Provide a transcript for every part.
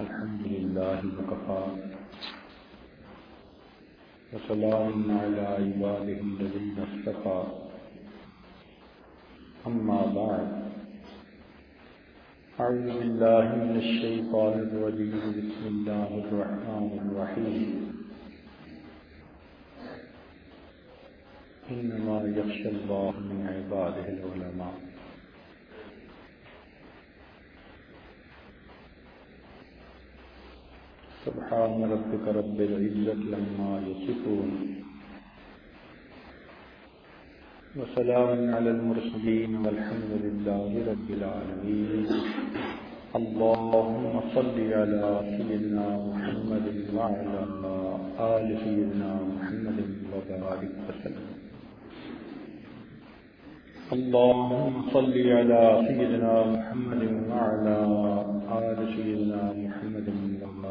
الحمد لله وكفى. وسلام على عباده الذين اصطفى. أما بعد. أعوذ بالله من الشيطان الرجيم. بسم الله الرحمن الرحيم. إنما يخشى الله من عباده العلماء. سبحان ربك رب العزة لما يصفون. وسلام على المرسلين والحمد لله رب العالمين. اللهم صل على سيدنا محمد وعلى آل سيدنا محمد وبارك وسلم. اللهم صل على سيدنا محمد وعلى آل سيدنا محمد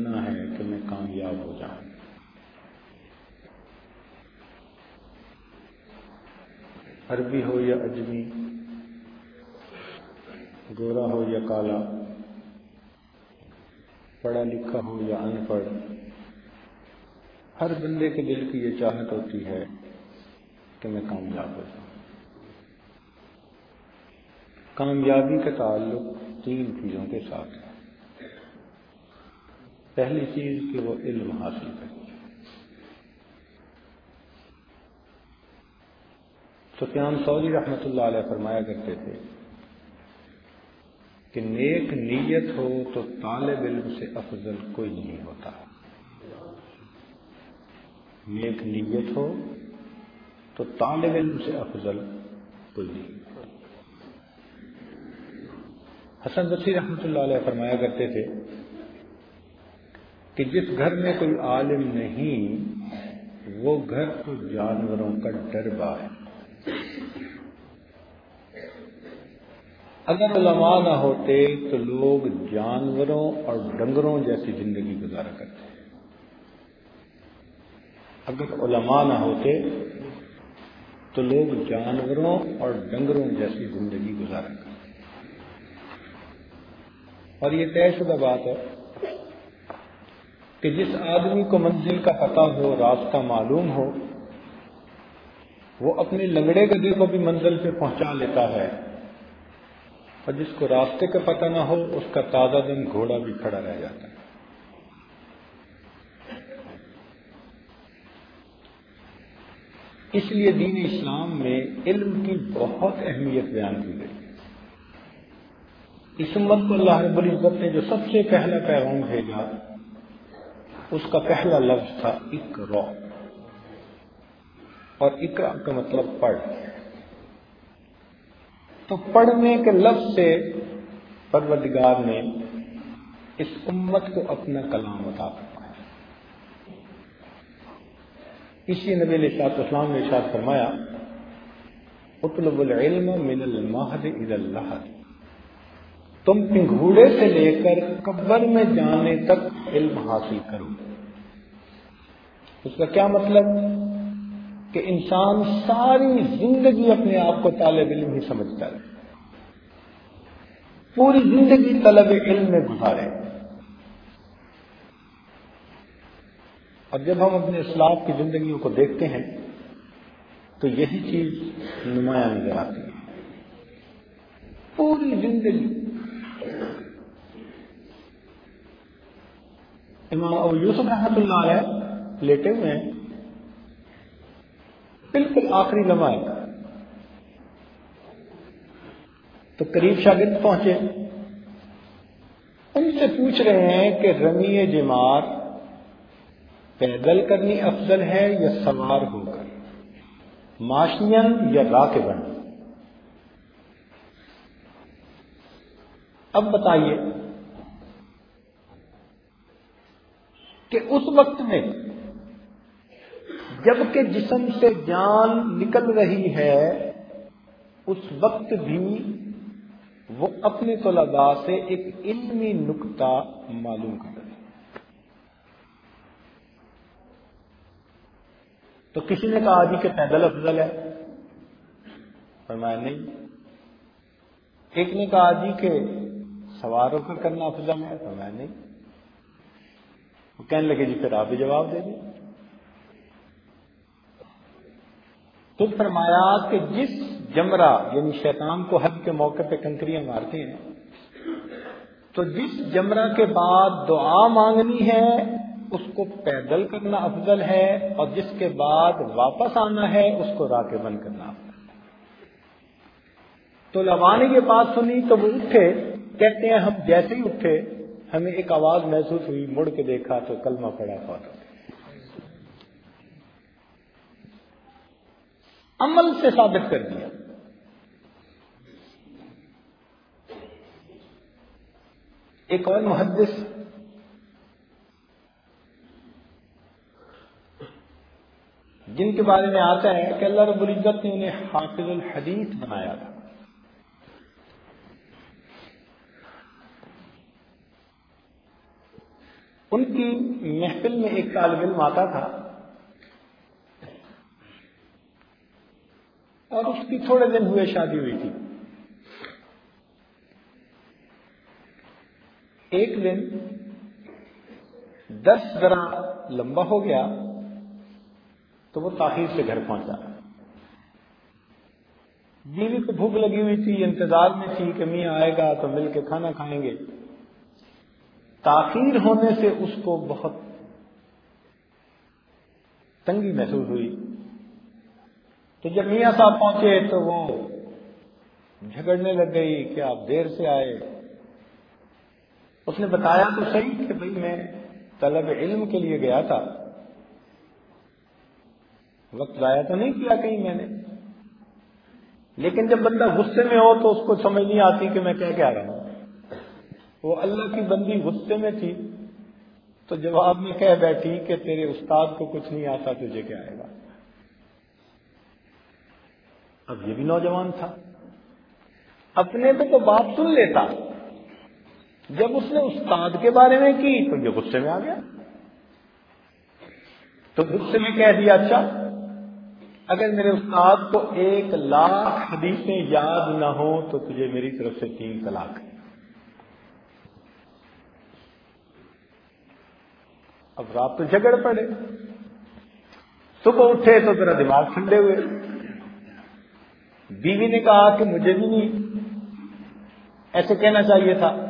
کی تمنا ہے کہ میں کامیاب ہو جاؤں۔ عربی ہو یا اجمی، گورا ہو یا کالا، پڑھا لکھا ہو یا ان پڑھ، ہر بندے کے دل کی یہ چاہت ہوتی ہے کہ میں کامیاب ہو جاؤں۔ کامیابی کا تعلق تین چیزوں کے ساتھ ہے۔ پہلی چیز کہ وہ علم حاصل کرے۔ سفیان سعودی رحمۃ اللہ علیہ فرمایا کرتے تھے کہ نیک نیت ہو تو طالب علم سے افضل کوئی نہیں ہوتا۔ نیک نیت ہو تو طالب علم سے افضل کوئی نہیں حسن بصیر رحمۃ اللہ علیہ فرمایا کرتے تھے کہ جس گھر میں کوئی عالم نہیں، وہ گھر تو جانوروں کا ڈربا ہے۔ اگر علماء نہ ہوتے تو لوگ جانوروں اور ڈنگروں جیسی زندگی گزارا کرتے۔ اگر علماء نہ ہوتے تو لوگ جانوروں اور ڈنگروں جیسی زندگی گزارا کرتے۔ اور یہ طے شدہ بات ہے کہ جس آدمی کو منزل کا پتہ ہو راستہ معلوم ہو، وہ اپنے لنگڑے گدے کو بھی منزل پہ پہنچا لیتا ہے۔ اور جس کو راستے کا پتہ نہ ہو، اس کا تازہ دن گھوڑا بھی کھڑا رہ جاتا ہے۔ اس لیے دین اسلام میں علم کی بہت اہمیت بیان کی گئی۔ اس امت کو اللہ رب العزت نے جو سب سے پہلا پیغام بھیجا اس کا پہلا لفظ تھا اکرا اور اکرا کا مطلب پڑھ۔ تو پڑھنے کے لفظ سے پروردگار نے اس امت کو اپنا کلام عطا فرمایا۔ اسی نبی علیہ صاحب اسلام نے ارشاد فرمایا اطلب العلم من المہد الى اللحد تم پنگھوڑے سے لے کر قبر میں جانے تک علم حاصل کرو۔ اس کا کیا مطلب؟ کہ انسان ساری زندگی اپنے آپ کو طالب علم ہی سمجھتا ہے۔ پوری زندگی طلب علم میں گزارے۔ اور جب ہم اپنے اسلاف کی زندگیوں کو دیکھتے ہیں، تو یہی چیز نمایاں نظر آتی ہے۔ پوری زندگی امام یوسف رحمت اللہ علیہ لیٹے ہوئے ہیں۔ بالکل آخری لمحہ۔ ہے تو قریب شاگرد پہنچے۔ ان سے پوچھ رہے ہیں کہ رمی جمار پیدل کرنی افضل ہے یا سوار ہو کر؟ ماشین یا راکبن اب بتائیے کہ اس وقت میں جبکہ جسم سے جان نکل رہی ہے، اس وقت بھی وہ اپنے طلباء سے ایک علمی نقطہ معلوم کر رہے تو کسی نے کہا جی کہ پیدل افضل ہے؟ فرمایا نہیں۔ ایک نے کہا جی کہ سوار ہو کر کرنا افضل ہے فرمایا نہیں وہ کہنے لگے جی پھر آپ بھی جواب دے دیں۔ تو فرمایا کہ جس جمرہ یعنی شیطان کو حد کے موقع پہ کنکریاں مارتے ہیں تو جس جمرہ کے بعد دعا مانگنی ہے اس کو پیدل کرنا افضل ہے اور جس کے بعد واپس آنا ہے اس کو راہ کے بند کرنا افضل تو لوانے کے بات سنی تو وہ اٹھے۔ کہتے ہیں ہم جیسے ہی اٹھے، ہمیں ایک آواز محسوس ہوئی، مڑ کے دیکھا تو کلمہ پڑا فوت عمل سے ثابت کر دیا۔ ایک اور محدث جن کے بارے میں آتا ہے کہ اللہ رب العزت نے انہیں حافظ الحدیث بنایا تھا۔ ان کی محفل میں ایک طالب علم آتا تھا اور اس کی تھوڑے دن ہوئے شادی ہوئی تھی۔ ایک دن دس ذرا لمبا ہو گیا تو وہ تاخیر سے گھر پہنچا۔ بیوی کو بھوک لگی ہوئی تھی، انتظار میں تھی کہ میاں آئے گا تو مل کے کھانا کھائیں گے۔ تاخیر ہونے سے اس کو بہت تنگی محسوس ہوئی۔ تو جب میاں صاحب پہنچے تو وہ جھگڑنے لگ گئی کہ آپ دیر سے آئے۔ اس نے بتایا تو صحیح کہ بھائی میں طلب علم کے لیے گیا تھا۔ وقت ضائع تو نہیں کیا کہیں میں نے۔ لیکن جب بندہ غصے میں ہو تو اس کو سمجھ نہیں آتی کہ میں کیا کہہ رہا ہوں۔ وہ اللہ کی بندی غصے میں تھی تو جواب میں کہہ بیٹھی کہ تیرے استاد کو کچھ نہیں آتا تجھے کیا آئے گا؟ اب یہ بھی نوجوان تھا۔ اپنے پہ تو بات سن لیتا۔ جب اس نے استاد کے بارے میں کی تو یہ غصے میں آ گیا۔ تو غصے میں کہہ دیا اچھا اگر میرے استاد کو ایک لاکھ حدیثیں یاد نہ ہو تو تجھے میری طرف سے تین طلاق ہے اب رات تو جھگڑ پڑے۔ صبح اٹھے تو ذرا دماغ ٹھنڈے ہوئے۔ بیوی نے کہا کہ مجھے بھی نہیں۔ ایسے کہنا چاہیے تھا۔ ہاں،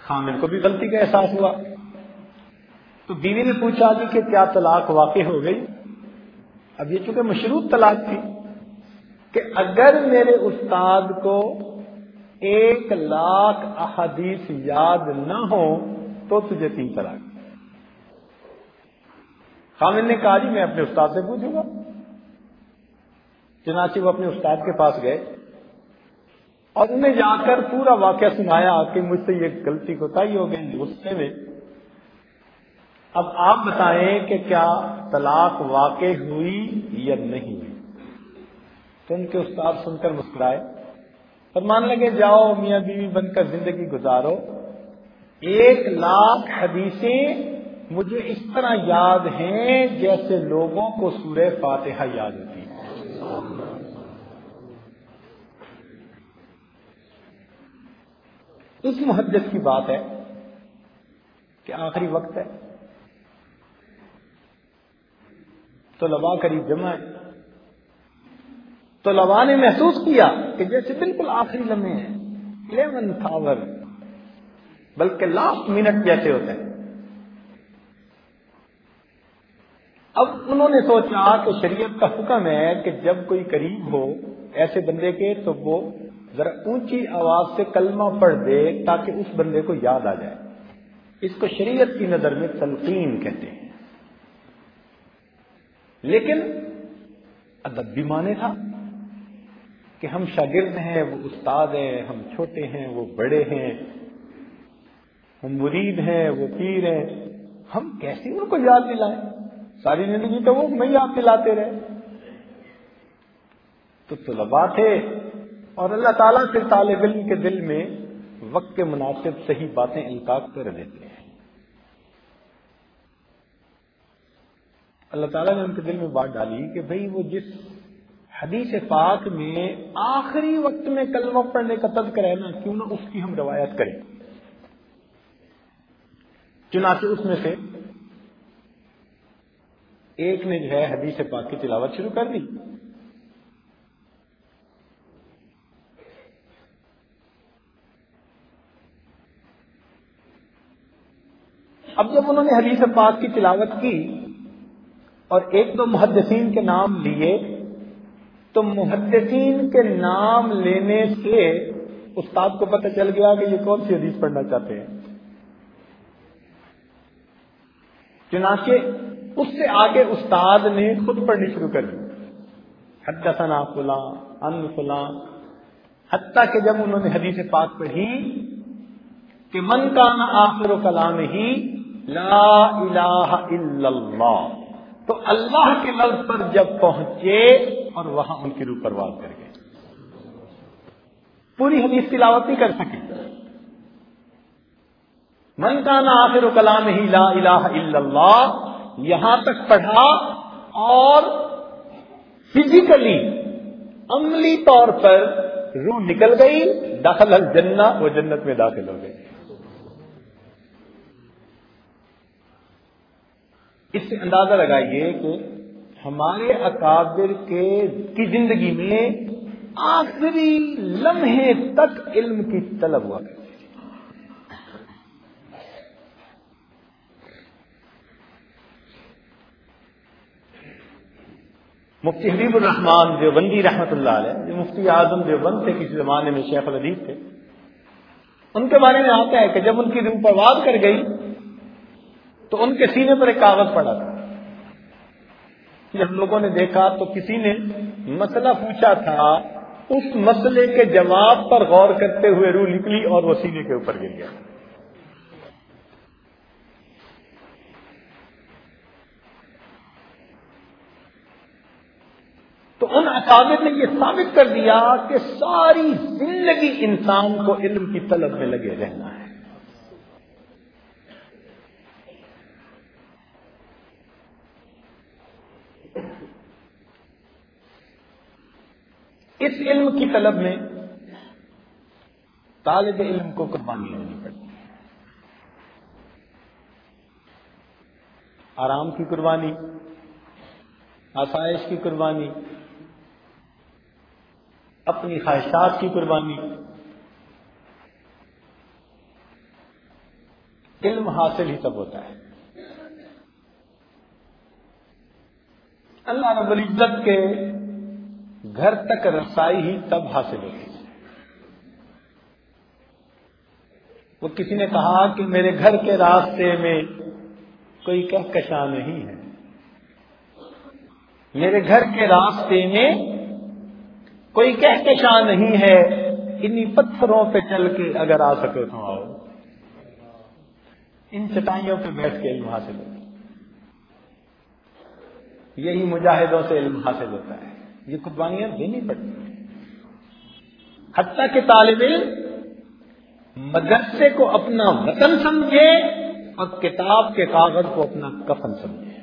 خامن کو بھی غلطی کا احساس ہوا۔ تو بیوی نے پوچھا جی کہ کیا طلاق واقع ہو گئی؟ اب یہ چونکہ مشروط طلاق تھی کہ اگر میرے استاد کو ایک لاکھ احادیث یاد نہ ہو تو تجھے تین طلاق۔ خامن نے کہا جی میں اپنے استاد سے پوچھوں گا۔ چنانچہ وہ اپنے استاد کے پاس گئے۔ اور انہیں جا کر پورا واقعہ سنایا کہ مجھ سے یہ غلطی کوتاہی ہو گئی غصے میں۔ اب آپ بتائیں کہ کیا طلاق واقع ہوئی یا نہیں؟ ہوئی تو ان کے استاد سن کر مسکرائے۔ اور مان لگے، جاؤ میاں بیوی بن کر زندگی گزارو۔ ایک لاکھ حدیثیں مجھے اس طرح یاد ہیں جیسے لوگوں کو سورہ فاتحہ یاد ہوتی اس محدث کی بات ہے کہ آخری وقت ہے۔ تو قریب جمع ہے تو نے محسوس کیا کہ جیسے بالکل آخری لمحے ہیں۔ الیون تھاور، بلکہ لاسٹ منٹ جیسے ہوتے ہیں۔ اب انہوں نے سوچا کہ شریعت کا حکم ہے کہ جب کوئی قریب ہو ایسے بندے کے، تو وہ ذرا اونچی آواز سے کلمہ پڑھ دے تاکہ اس بندے کو یاد آ جائے۔ اس کو شریعت کی نظر میں تلقین کہتے ہیں۔ لیکن ادب بھی مانے تھا کہ ہم شاگرد ہیں، وہ استاد ہیں، ہم چھوٹے ہیں، وہ بڑے ہیں، ہم مرید ہیں، وہ پیر ہیں۔ ہم کیسے ان کو یاد دلائیں؟ ساری زندگی تو وہ میں یاد دلاتے رہے۔ تو طلبا تھے اور اللہ تعالیٰ سے طالب علم کے دل میں وقت کے مناسب صحیح باتیں القاق کر دیتے ہیں۔ اللہ تعالیٰ نے ان کے دل میں بات ڈالی کہ بھئی وہ جس حدیث پاک میں آخری وقت میں کلمہ پڑھنے کا تذکر ہے نا، کیوں نہ اس کی ہم روایت کریں۔ چنانچہ اس میں سے ایک نے جو ہے حدیث پاک کی تلاوت شروع کر دی۔ اب جب انہوں نے حدیث پاک کی تلاوت کی اور ایک دو محدثین کے نام لیے، تو محدثین کے نام لینے سے استاد کو پتہ چل گیا کہ یہ کون سی حدیث پڑھنا چاہتے ہیں۔ چنانچہ اس سے آگے استاد نے خود پڑھنی شروع کر دی۔ حدثنا فلاں ان فلاں حتیٰ کہ جب انہوں نے حدیث پاک پڑھی کہ من کا نہ آخر و کلام ہی لا الہ الا اللہ، تو اللہ کے لفظ پر جب پہنچے اور وہاں ان کی روح پرواز کر گئے۔ پوری حدیث تلاوت نہیں کر سکے۔ من کا نا آخر و کلام ہی لا الہ الا اللہ یہاں تک پڑھا اور فزیکلی عملی طور پر روح نکل گئی، داخل الجنہ، وہ جنت میں داخل ہو گئی۔ اس سے اندازہ لگائیے کہ ہمارے اکابر کے کی زندگی میں آخری لمحے تک علم کی طلب ہوا کرتی مفتی حبیب الرحمان دیوبندی رحمت اللہ علیہ، جو مفتی اعظم دیوبند تھے کسی زمانے میں شیخ الدیب تھے، ان کے بارے میں آتا ہے کہ جب ان کی روح پرواز کر گئی، تو ان کے سینے پر ایک کاغذ پڑا تھا۔ جب لوگوں نے دیکھا تو کسی نے مسئلہ پوچھا تھا، اس مسئلے کے جواب پر غور کرتے ہوئے روح نکلی اور وہ سینے کے اوپر گر گیا۔ تو ان اکابر نے یہ ثابت کر دیا کہ ساری زندگی انسان کو علم کی طلب میں لگے رہنا ہے۔ اس علم کی طلب میں طالب علم کو قربانی لینی پڑتی ہے۔ آرام کی قربانی، آسائش کی قربانی اپنی خواہشات کی قربانی۔ علم حاصل ہی تب ہوتا ہے۔ اللہ رب العزت کے گھر تک رسائی ہی تب حاصل ہوتی ہے۔ وہ کسی نے کہا کہ میرے گھر کے راستے میں کوئی کہکشاں نہیں ہے۔ میرے گھر کے راستے میں کوئی کہکشاں نہیں ہے، انہی پتھروں پہ چل کے اگر آ سکے تو آؤ۔ ان چٹائیوں پہ بیٹھ کے علم حاصل ہوتا یہی مجاہدوں سے علم حاصل ہوتا ہے۔ یہ قربانیاں دینی پڑتی حتیٰ کہ طالب علم مدرسے کو اپنا وطن سمجھے اور کتاب کے کاغذ کو اپنا کفن سمجھے۔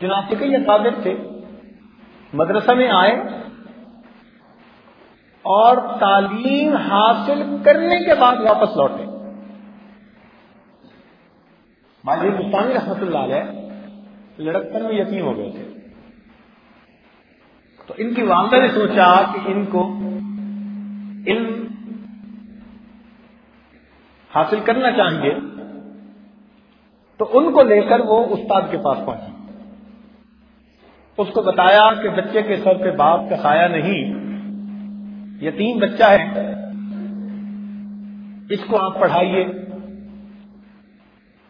چنانچہ کے یہ قابل تھے۔ مدرسہ میں آئے اور تعلیم حاصل کرنے کے بعد واپس لوٹے۔ ماجی مستانی رحمت اللہ علیہ لڑکپن میں یقین ہو گئے تھے۔ تو ان کی والدہ نے سوچا کہ ان کو علم حاصل کرنا چاہیے۔ تو ان کو لے کر وہ استاد کے پاس پہنچی اس کو بتایا کہ بچے کے سر پہ باپ کا سایہ نہیں۔ یتیم بچہ ہے۔ اس کو آپ پڑھائیے۔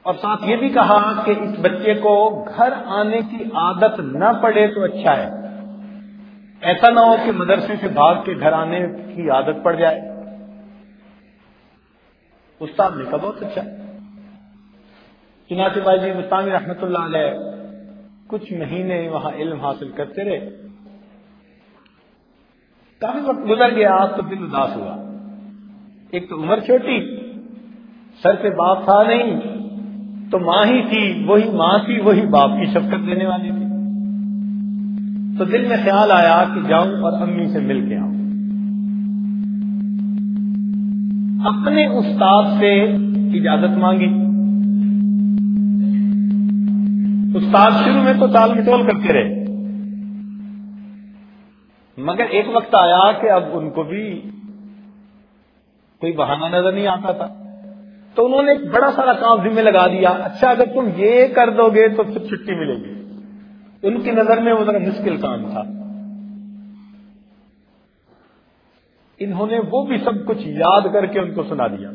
اور ساتھ یہ بھی کہا کہ اس بچے کو گھر آنے کی عادت نہ پڑے تو اچھا ہے۔ ایسا نہ ہو کہ مدرسے سے بھاگ کے گھر آنے کی عادت پڑ جائے۔ استاد نے کہا بہت اچھا۔ چنانچہ بھائی جی مستانی رحمت اللہ علیہ کچھ مہینے وہاں علم حاصل کرتے رہے۔ کافی وقت گزر گیا تو دل اداس ہوا۔ ایک تو عمر چھوٹی، سر پہ باپ تھا نہیں، تو ماں ہی تھی، وہی ماں تھی، وہی باپ کی شفقت دینے والی تھی۔ تو دل میں خیال آیا کہ جاؤں اور امی سے مل کے آؤں۔ اپنے استاد سے اجازت مانگی۔ استاد شروع میں تو تال مٹول کرتے رہے۔ مگر ایک وقت آیا کہ اب ان کو بھی کوئی بہانہ نظر نہیں آتا تھا۔ تو انہوں نے ایک بڑا سارا کام ذمہ لگا دیا۔ اچھا اگر تم یہ کر دو گے تو پھر چھٹی ملے گی۔ ان کی نظر میں وہ ذرا مشکل کام تھا۔ انہوں نے وہ بھی سب کچھ یاد کر کے ان کو سنا دیا۔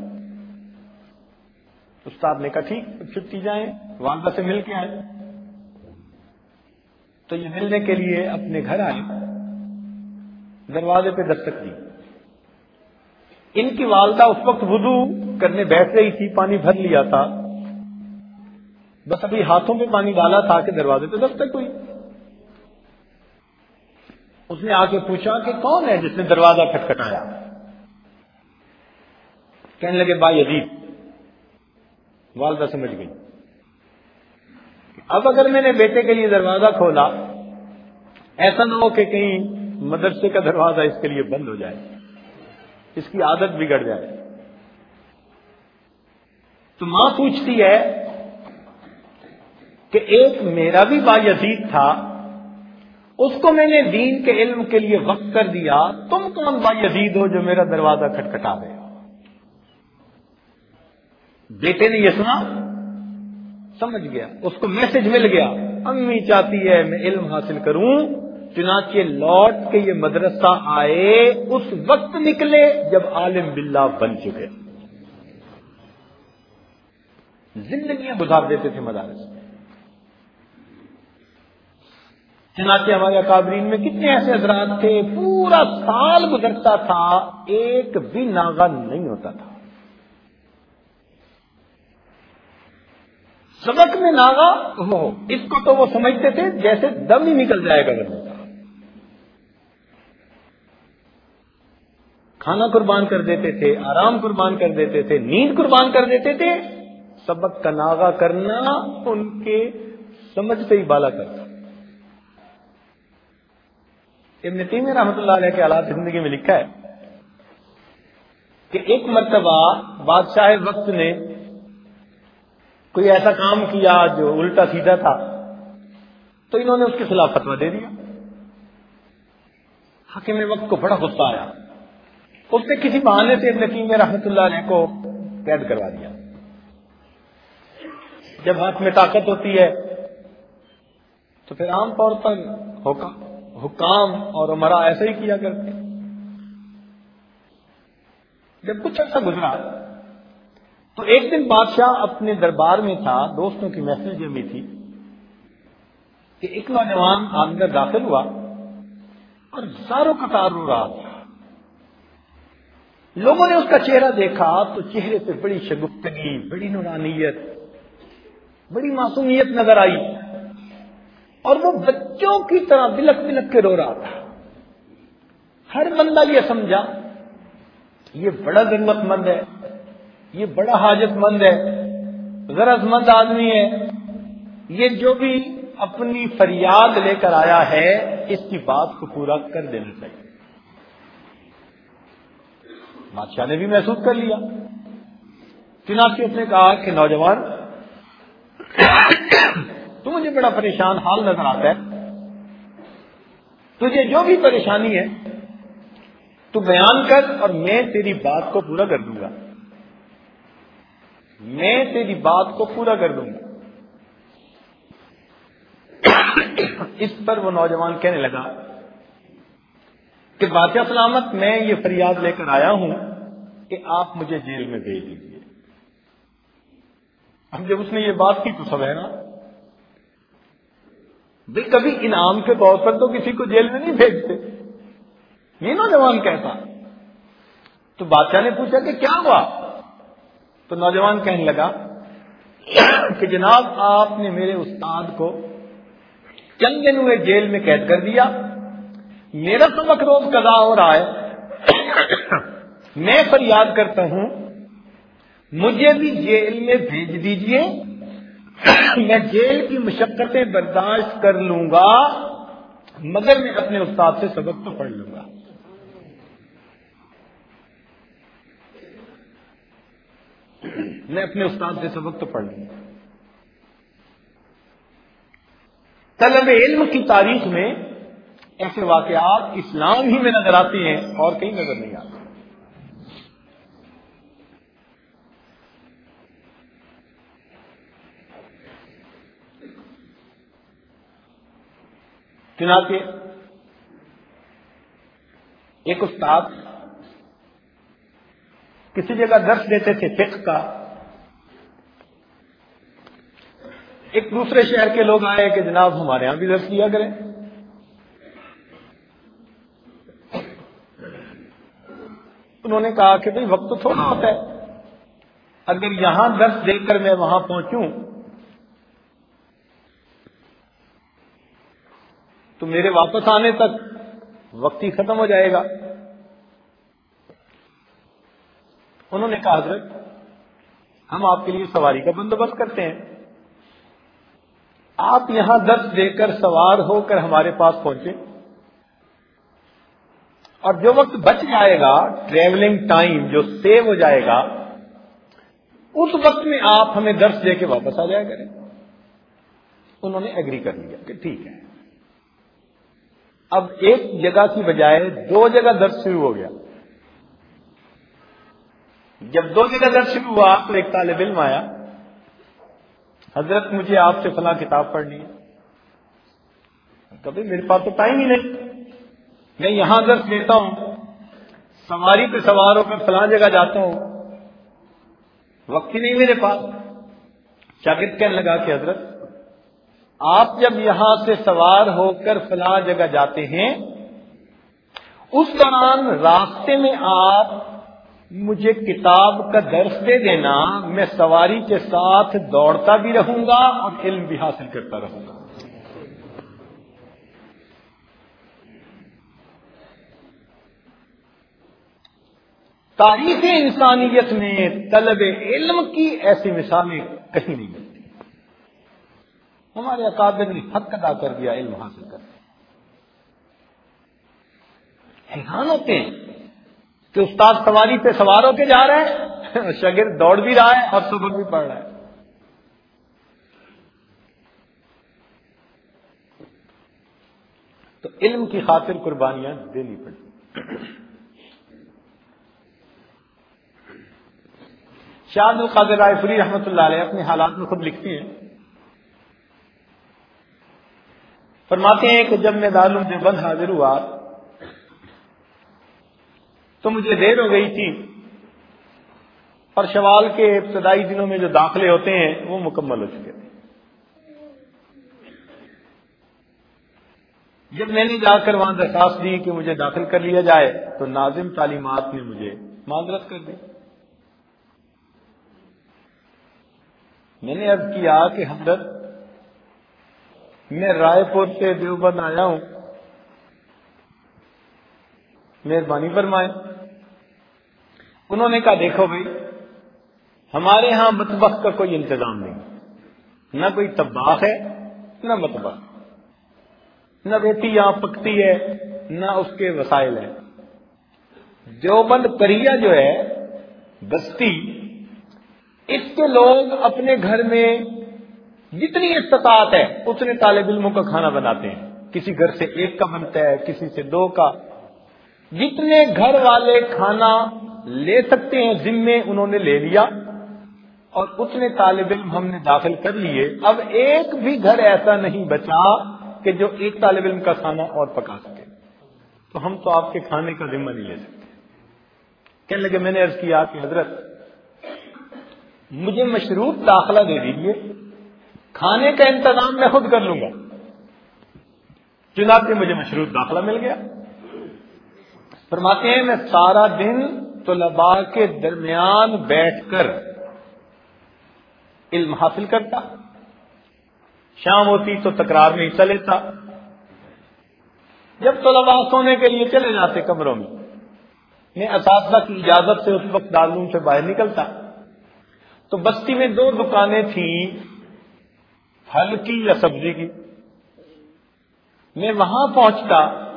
استاد نے کہا، ٹھیک، چھٹی جائیں والدہ سے مل کے آئے تو یہ ملنے کے لیے اپنے گھر آئے، دروازے پہ دستک دی۔ ان کی والدہ اس وقت وضو کرنے بیٹھ رہی تھی، پانی بھر لیا تھا۔ بس ابھی ہاتھوں میں پانی ڈالا تھا کہ دروازے پہ دستک ہوئی۔ اس نے آ کے پوچھا کہ کون ہے جس نے دروازہ کھٹکھٹایا؟ کہنے لگے، بھائی ادیب والدہ سمجھ گئی۔ اب اگر میں نے بیٹے کے لیے دروازہ کھولا، ایسا نہ ہو کہ کہیں مدرسے کا دروازہ اس کے لیے بند ہو جائے، اس کی عادت بگڑ جائے۔ تو ماں پوچھتی ہے کہ ایک میرا بھی با یزید تھا، اس کو میں نے دین کے علم کے لیے وقت کر دیا، تم کون با یزید ہو جو میرا دروازہ کھٹکھٹا دے؟ بیٹے نے یہ سنا سمجھ گیا، اس کو میسج مل گیا۔ امی چاہتی ہے میں علم حاصل کروں، چنانچہ لوٹ کے یہ مدرسہ آئے، اس وقت نکلے جب عالم باللہ بن چکے۔ زندگیاں گزار دیتے تھے مدارس۔ چنانچہ ہمارے اکابرین میں کتنے ایسے حضرات تھے، پورا سال گزرتا تھا، ایک بھی ناغا نہیں ہوتا تھا۔ سبق میں ناغا ہو۔ اس کو تو وہ سمجھتے تھے جیسے دم ہی نکل جائے گا۔ گرنے کا کھانا قربان کر دیتے تھے، آرام قربان کر دیتے تھے، نیند قربان کر دیتے تھے۔ سبق کا ناغا کرنا ان کے سمجھ سے ہی بالا کرتا۔ ابن تیمیہ رحمت اللہ علیہ کے حالات زندگی میں لکھا ہے کہ ایک مرتبہ بادشاہ وقت نے کوئی ایسا کام کیا جو الٹا سیدھا تھا؟ تو انہوں نے اس کے خلاف فتوا دے دیا۔ حکیم وقت کو بڑا غصہ آیا۔ اس نے کسی بہانے سے نکیم رحمت اللہ علیہ کو قید کروا دیا۔ جب ہاتھ میں طاقت ہوتی ہے، تو پھر عام طور پر حکام اور عمرا ایسا ہی کیا کرتے۔ جب کچھ عرصہ گزرا تو ایک دن بادشاہ اپنے دربار میں تھا، دوستوں کی محفل جمی تھی کہ ایک نوجوان اندر داخل ہوا اور زاروں قطار رو رہا تھا۔ لوگوں نے اس کا چہرہ دیکھا تو چہرے پہ بڑی شگفتگی، بڑی نورانیت، بڑی معصومیت نظر آئی اور وہ بچوں کی طرح بلک بلک کے رو رہا تھا۔ ہر بندہ یہ سمجھا، یہ بڑا ضرورت مند ہے۔ یہ بڑا حاجت مند ہے، غرض مند آدمی ہے۔ یہ جو بھی اپنی فریاد لے کر آیا ہے، اس کی بات کو پورا کر دینا چاہیے۔ بادشاہ نے بھی محسوس کر لیا۔ چنانچہ اس نے کہا کہ نوجوان، تو مجھے بڑا پریشان حال نظر آتا ہے۔ تجھے جو بھی پریشانی ہے، تو بیان کر اور میں تیری بات کو پورا کر دوں گا۔ میں تیری بات کو پورا کر دوں گا۔ اس پر وہ نوجوان کہنے لگا کہ بادشاہ سلامت، میں یہ فریاد لے کر آیا ہوں کہ آپ مجھے جیل میں بھیج دیجیے اب جب اس نے یہ بات کی تو سب ہے نا بھائی کبھی انعام کے طور پر تو کسی کو جیل میں نہیں بھیجتے۔ یہ نوجوان کہتا۔ تو بادشاہ نے پوچھا کہ کیا ہوا؟ تو نوجوان کہنے لگا کہ جناب آپ نے میرے استاد کو چند دن ہوئے جیل میں قید کر دیا، میرا سبق روز قضا ہو رہا ہے۔ میں فریاد کرتا ہوں، مجھے بھی جیل میں بھیج دیجیے، میں جیل کی مشقتیں برداشت کر لوں گا، مگر میں اپنے استاد سے سبق تو پڑھ لوں گا۔ میں اپنے استاد سے سبق تو پڑھ لوں۔ طلب علم کی تاریخ میں ایسے واقعات اسلام ہی میں نظر آتے ہیں اور کہیں نظر نہیں آتے۔ چنانچہ ایک استاد کسی جگہ درس دیتے تھے فقہ کا۔ ایک دوسرے شہر کے لوگ آئے کہ جناب ہمارے یہاں بھی درس کیا کریں۔ انہوں نے کہا کہ بھائی وقت تو تھوڑا ہوتا ہے۔ اگر یہاں درس دے کر میں وہاں پہنچوں، تو میرے واپس آنے تک وقت ہی ختم ہو جائے گا۔ انہوں نے کہا، حضرت، ہم آپ کے لیے سواری کا بندوبست کرتے ہیں۔ آپ یہاں درس دے کر سوار ہو کر ہمارے پاس پہنچے اور جو وقت بچ جائے گا ٹریولنگ ٹائم جو سیو ہو جائے گا، اس وقت میں آپ ہمیں درس دے کے واپس آ جائے کریں۔ انہوں نے ایگری کر لیا کہ ٹھیک ہے۔ اب ایک جگہ کی بجائے دو جگہ درس شروع ہو گیا۔ جب دو جگہ درس شروع ہوا، تو ایک طالب علم آیا۔ حضرت مجھے آپ سے فلاں کتاب پڑھنی ہے۔ کبھی میرے پاس تو ٹائم ہی نہیں۔ میں یہاں درس لیتا ہوں۔ سواری پہ سوار ہو کر فلاں جگہ جاتا ہوں۔ وقت ہی نہیں میرے پاس۔ شاگرد کہنے لگا کہ حضرت، آپ جب یہاں سے سوار ہو کر فلاں جگہ جاتے ہیں، اس دوران راستے میں آپ مجھے کتاب کا درس دے دینا، میں سواری کے ساتھ دوڑتا بھی رہوں گا اور علم بھی حاصل کرتا رہوں گا۔ تاریخ انسانیت میں طلب علم کی ایسی مثالیں کہیں نہیں ملتی۔ ہمارے اکابر نے حق ادا کر دیا، علم حاصل کر حیران ہوتے ہیں۔ کہ استاد سواری پہ سوار ہو کے جا رہے ہیں شگرد دوڑ بھی رہا ہے اور سبق بھی پڑھ رہا ہے۔ تو علم کی خاطر قربانیاں دینی پڑی شاد القادر رائے فری رحمت اللہ علیہ اپنے حالات میں خود لکھتی ہیں۔ فرماتے ہیں کہ جب میں دارالعلوم دیوبند حاضر ہوا تو مجھے دیر ہو گئی تھی۔ اور شوال کے ابتدائی دنوں میں جو داخلے ہوتے ہیں، وہ مکمل ہو چکے تھے۔ جب میں نے جا کر وہاں درخواست دی کہ مجھے داخل کر لیا جائے، تو ناظم تعلیمات نے مجھے معذرت کر دی۔ میں نے اب کیا کہ حضرت، میں رائے پور سے دیوبند آیا ہوں۔ مہربانی فرمائے انہوں نے کہا، دیکھو بھائی، ہمارے ہاں متبخ کا کوئی انتظام نہیں۔ نہ کوئی تباہ ہے، نہ متبخ نہ روٹی یہاں پکتی ہے، نہ اس کے وسائل ہیں۔ جو بند پریا جو ہے، بستی، اس کے لوگ اپنے گھر میں جتنی استطاعت ہے، اتنے طالب علموں کا کھانا بناتے ہیں۔ کسی گھر سے ایک کا بنتا ہے، کسی سے دو کا۔ جتنے گھر والے کھانا لے سکتے ہیں، ذمے انہوں نے لے لیا اور اتنے طالب علم ہم نے داخل کر لیے۔ اب ایک بھی گھر ایسا نہیں بچا کہ جو ایک طالب علم کا کھانا اور پکا سکے۔ تو ہم تو آپ کے کھانے کا ذمہ نہیں لے سکتے۔ کہنے لگے، میں نے عرض کیا کہ حضرت، مجھے مشروط داخلہ دے دیجیے کھانے کا انتظام میں خود کر لوں گا۔ چنانچہ مجھے مشروط داخلہ مل گیا۔ فرماتے ہیں، میں سارا دن طلباء کے درمیان بیٹھ کر علم حاصل کرتا۔ شام ہوتی تو تکرار میں حصہ لیتا جب طلبا سونے کے لیے چلے جاتے کمروں میں میں اساتذہ کی اجازت سے اس وقت دارالعلوم سے باہر نکلتا۔ تو بستی میں دو دکانیں تھیں پھل کی یا سبزی کی۔ میں وہاں پہنچتا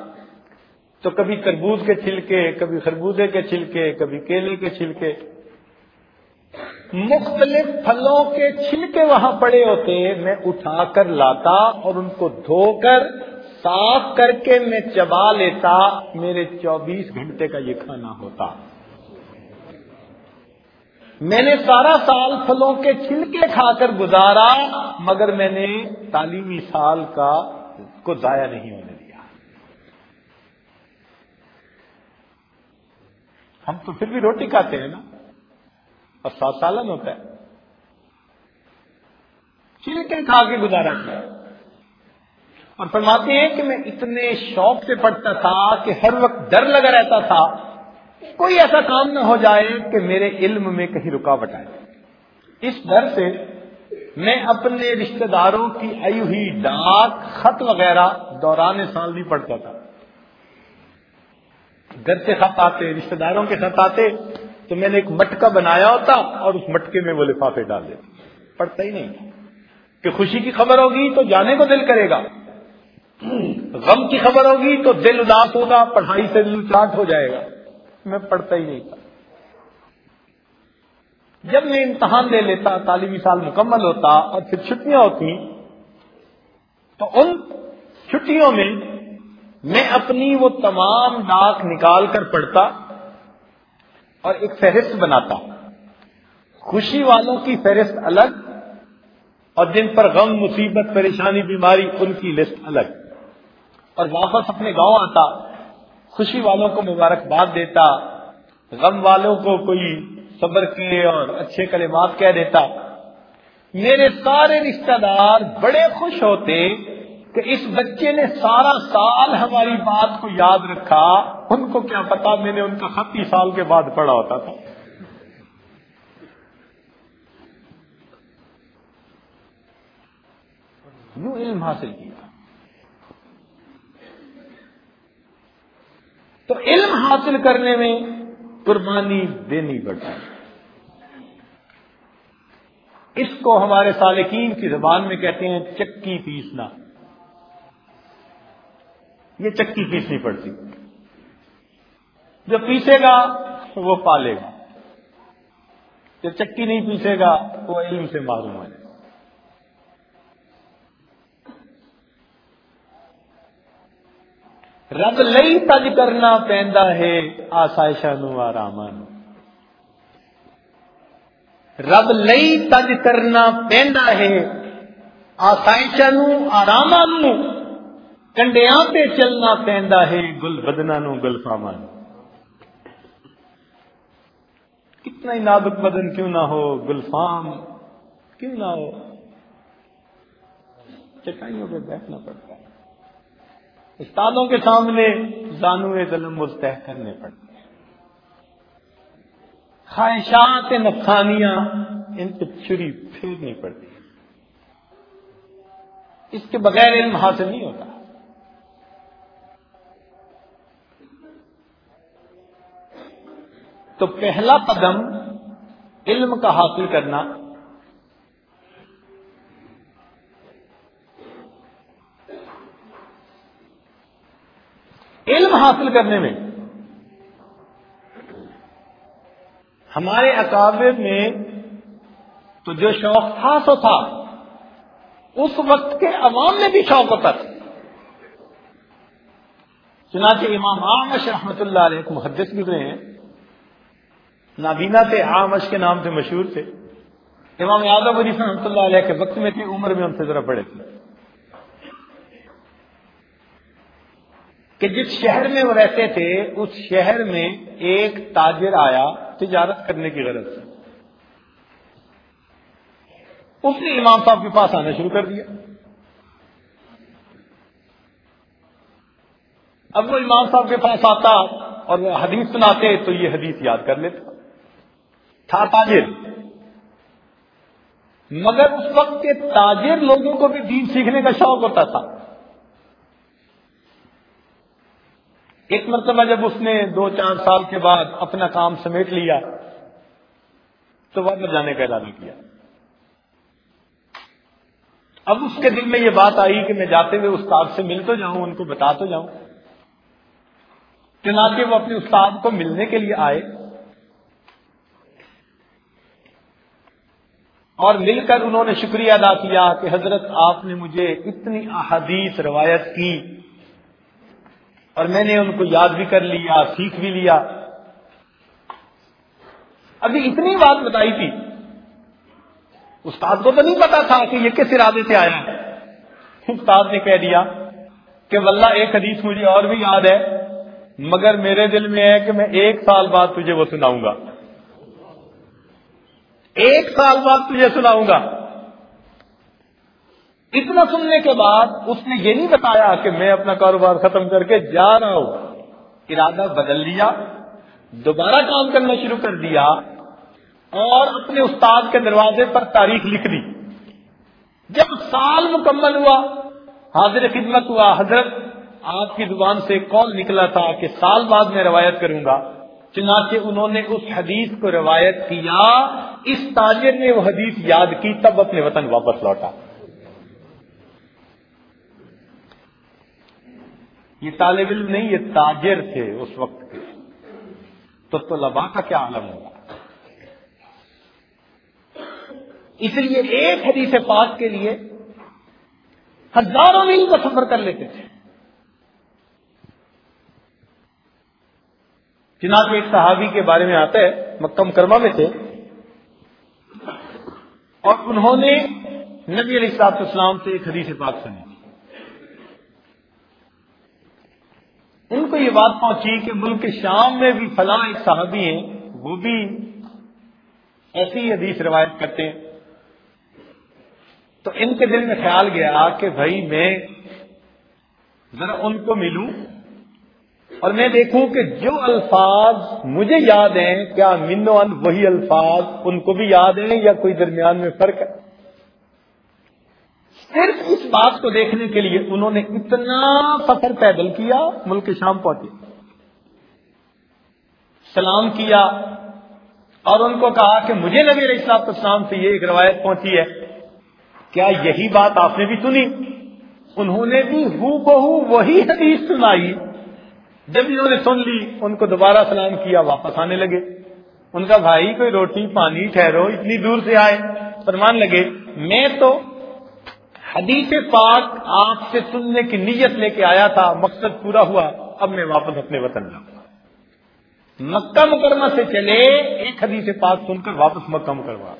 تو کبھی تربوز کے چھلکے، کبھی خربوزے کے چھلکے، کبھی کیلے کے چھلکے۔ مختلف پھلوں کے چھلکے وہاں پڑے ہوتے میں اٹھا کر لاتا اور ان کو دھو کر صاف کر کے میں چبا لیتا۔ میرے چوبیس گھنٹے کا یہ کھانا ہوتا۔ میں نے سارا سال پھلوں کے چھلکے کھا کر گزارا، مگر میں نے تعلیمی سال کا کو ضائع نہیں ہونے دیا ہم تو پھر بھی روٹی کھاتے ہیں نا۔ اور سات سالن ہوتا ہے۔ چھلکے کھا کے گزارا۔ کیا اور فرماتے ہیں کہ میں اتنے شوق سے پڑھتا تھا کہ ہر وقت ڈر لگا رہتا تھا۔ کوئی ایسا کام نہ ہو جائے کہ میرے علم میں کہیں رکاوٹ آئے۔ اس ڈر سے میں اپنے رشتہ داروں کی آئی ہوئی ڈاک خط وغیرہ دوران سال نہیں پڑھتا تھا۔ گھر سے خط آتے، رشتہ داروں کے خط آتے، تو میں نے ایک مٹکا بنایا ہوتا اور اس مٹکے میں وہ لفافے ڈال دیتے۔ پڑھتا ہی نہیں۔ کہ خوشی کی خبر ہوگی تو جانے کو دل کرے گا۔ غم کی خبر ہوگی تو دل اداس ہوگا، پڑھائی سے دل چاٹ ہو جائے گا۔ میں پڑھتا ہی نہیں تھا۔ جب میں امتحان دے لیتا تعلیمی سال مکمل ہوتا اور پھر چھٹیاں ہوتی تو ان چھٹیوں میں میں اپنی وہ تمام ڈاک نکال کر پڑھتا اور ایک فہرست بناتا۔ خوشی والوں کی فہرست الگ اور جن پر غم، مصیبت، پریشانی، بیماری، ان کی لسٹ الگ۔ اور واپس اپنے گاؤں آتا، خوشی والوں کو مبارکباد دیتا، غم والوں کو کوئی صبر کے اور اچھے کلمات کہہ دیتا۔ میرے سارے رشتہ دار بڑے خوش ہوتے کہ اس بچے نے سارا سال ہماری بات کو یاد رکھا، ان کو کیا پتا؟ میں نے ان کا خطی سال کے بعد پڑھا ہوتا تھا۔ یوں علم حاصل کیا۔ تو علم حاصل کرنے میں قربانی دینی پڑتی اس کو ہمارے سالکین کی زبان میں کہتے ہیں چکی پیسنا۔ یہ چکی پیسنی پڑتی۔ جو پیسے گا، وہ پالے گا۔ جو چکی نہیں پیسے گا، وہ علم سے معلوم ہے رب لئی تج کرنا پہنتا ہے آسائشا نو آرام رب لئی تج کرنا پہنتا ہے آسائشا نو آرام کنڈیا پہ چلنا پہنتا ہے گل بدنا نو گل فاما کتنا ہی نابک بدن کیوں نہ ہو گلفام کیوں نہ ہو چٹائیوں پہ بیٹھنا پڑتا ہے استادوں کے سامنے زانو ظلم مستح کرنے پڑتے ہیں خواہشات نفسانیاں ان پہ چھری پھیرنی پڑتی اس کے بغیر علم حاصل نہیں ہوتا تو پہلا قدم علم کا حاصل کرنا علم حاصل کرنے میں ہمارے اکابر میں تو جو شوق تھا سو تھا، اس وقت کے عوام میں بھی شوق ہوتا تھا۔ چنانچہ امام آمش رحمت اللہ علیہ کو محدث بھی رہے ہیں۔ نابینا تھے، آمش کے نام سے مشہور تھے۔ امام یادو علی رحمۃ اللہ علیہ کے وقت میں تھی عمر میں ان سے ذرا بڑے تھے۔ کہ جس شہر میں وہ رہتے تھے، اس شہر میں ایک تاجر آیا، تجارت کرنے کی غرض سے۔ اس نے امام صاحب کے پاس آنا شروع کر دیا۔ اب وہ امام صاحب کے پاس آتا اور وہ حدیث سناتے، تو یہ حدیث یاد کر لیتا۔ تھا تاجر۔ مگر اس وقت کے تاجر لوگوں کو بھی دین سیکھنے کا شوق ہوتا تھا۔ ایک مرتبہ جب اس نے دو چار سال کے بعد اپنا کام سمیٹ لیا، تو واپس جانے کا ارادہ کیا۔ اب اس کے دل میں یہ بات آئی کہ میں جاتے ہوئے استاد سے مل تو جاؤں، ان کو بتا تو جاؤں۔ چنانچہ وہ اپنے استاد کو ملنے کے لیے آئے۔ اور مل کر انہوں نے شکریہ ادا کیا کہ حضرت آپ نے مجھے اتنی احادیث روایت کی اور میں نے ان کو یاد بھی کر لیا، سیکھ بھی لیا۔ ابھی اتنی بات بتائی تھی۔ استاد کو تو نہیں پتا تھا کہ یہ کس ارادے سے آیا ہے۔ استاد نے کہہ دیا کہ واللہ ایک حدیث مجھے اور بھی یاد ہے، مگر میرے دل میں ہے کہ میں ایک سال بعد تجھے وہ سناؤں گا۔ ایک سال بعد تجھے سناؤں گا۔ اتنا سننے کے بعد اس نے یہ نہیں بتایا کہ میں اپنا کاروبار ختم کر کے جا رہا ہوں۔ ارادہ بدل لیا، دوبارہ کام کرنا شروع کر دیا اور اپنے استاد کے دروازے پر تاریخ لکھ دی۔ جب سال مکمل ہوا، حاضر خدمت ہوا، حضرت، آپ کی زبان سے کال نکلا تھا کہ سال بعد میں روایت کروں گا۔ چنانچہ انہوں نے اس حدیث کو روایت کیا، اس تاجر نے وہ حدیث یاد کی، تب اپنے وطن واپس لوٹا۔ یہ طالب علم نہیں، یہ تاجر تھے اس وقت کے۔ تو طلبا کا کیا عالم ہوگا؟ اس لیے ایک حدیث پاک کے لیے ہزاروں میل کا سفر کر لیتے تھے۔ چنانچہ ایک صحابی کے بارے میں آتا ہے، مکہ مکرمہ میں تھے۔ اور انہوں نے نبی علیہ السلاط اسلام سے ایک حدیث پاک سنی۔ ان کو یہ بات پہنچی کہ ملک شام میں بھی فلاں ایک صحابی ہیں، وہ بھی ایسی حدیث روایت کرتے ہیں۔ تو ان کے دل میں خیال گیا کہ بھائی میں ذرا ان کو ملوں۔ اور میں دیکھوں کہ جو الفاظ مجھے یاد ہیں، کیا من و ان وہی الفاظ ان کو بھی یاد ہیں یا کوئی درمیان میں فرق ہے؟ صرف اس بات کو دیکھنے کے لیے انہوں نے اتنا سفر پیدل کیا، ملک شام پہنچے۔ سلام کیا اور ان کو کہا کہ مجھے نبی علیہ السلام اسلام سے یہ ایک روایت پہنچی ہے۔ کیا یہی بات آپ نے بھی سنی؟ انہوں نے بھی ہو بہو وہی حدیث سنائی۔ جب انہوں نے سن لی، ان کو دوبارہ سلام کیا، واپس آنے لگے۔ ان کا بھائی کوئی روٹی، پانی، ٹھہرو، اتنی دور سے آئے۔ فرمان لگے، میں تو حدیث پاک آپ سے سننے کی نیت لے کے آیا تھا، مقصد پورا ہوا، اب میں واپس اپنے وطن جاؤں مکہ مکرمہ سے چلے، ایک حدیث پاک سن کر واپس مکہ مکرمہ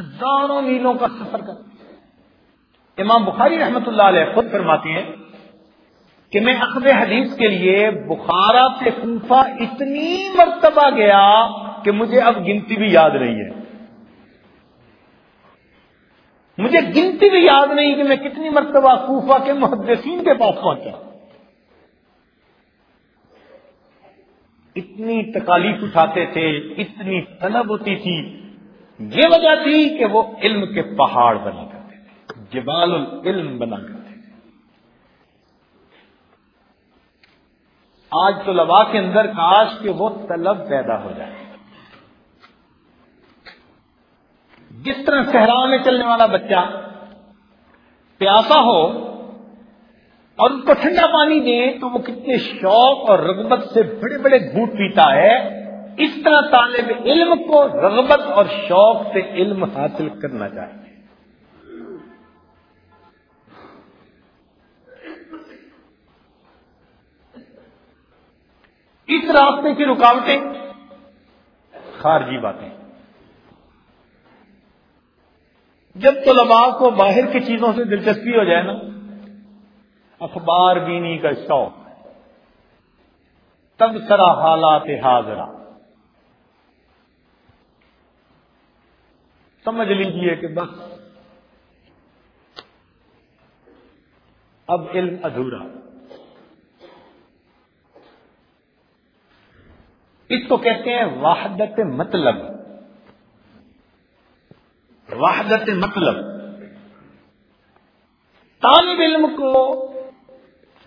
ہزاروں میلوں کا سفر کر۔ امام بخاری رحمت اللہ علیہ خود فرماتے ہیں کہ میں اخذ حدیث کے لیے بخارا سے کوفہ اتنی مرتبہ گیا کہ مجھے اب گنتی بھی یاد نہیں ہے۔ مجھے گنتی بھی یاد نہیں کہ میں کتنی مرتبہ کوفہ کے محدثین کے پاس پہنچا۔ اتنی تکالیف اٹھاتے تھے، اتنی طلب ہوتی تھی۔ یہ وجہ تھی کہ وہ علم کے پہاڑ بنا کرتے تھے، جبال العلم بنا کرتے آج تو لبا کے اندر کاش کہ وہ طلب پیدا ہو جائے۔ جس طرح صحرا میں چلنے والا بچہ پیاسا ہو اور اس کو ٹھنڈا پانی دیں تو وہ کتنے شوق اور رغبت سے بڑے بڑے گھوٹ پیتا ہے، اس طرح طالب علم کو رغبت اور شوق سے علم حاصل کرنا چاہیے۔ اس راستے کی رکاوٹیں۔ خارجی باتیں۔ جب طلباء کو باہر کی چیزوں سے دلچسپی ہو جائے نا، اخبار بینی کا شوق۔ تب سرا حالات حاضرہ۔ سمجھ لیجیے کہ بس۔ اب علم ادھورا۔ اس کو کہتے ہیں وحدت مطلب۔ وحدت مطلب۔ طالب علم کو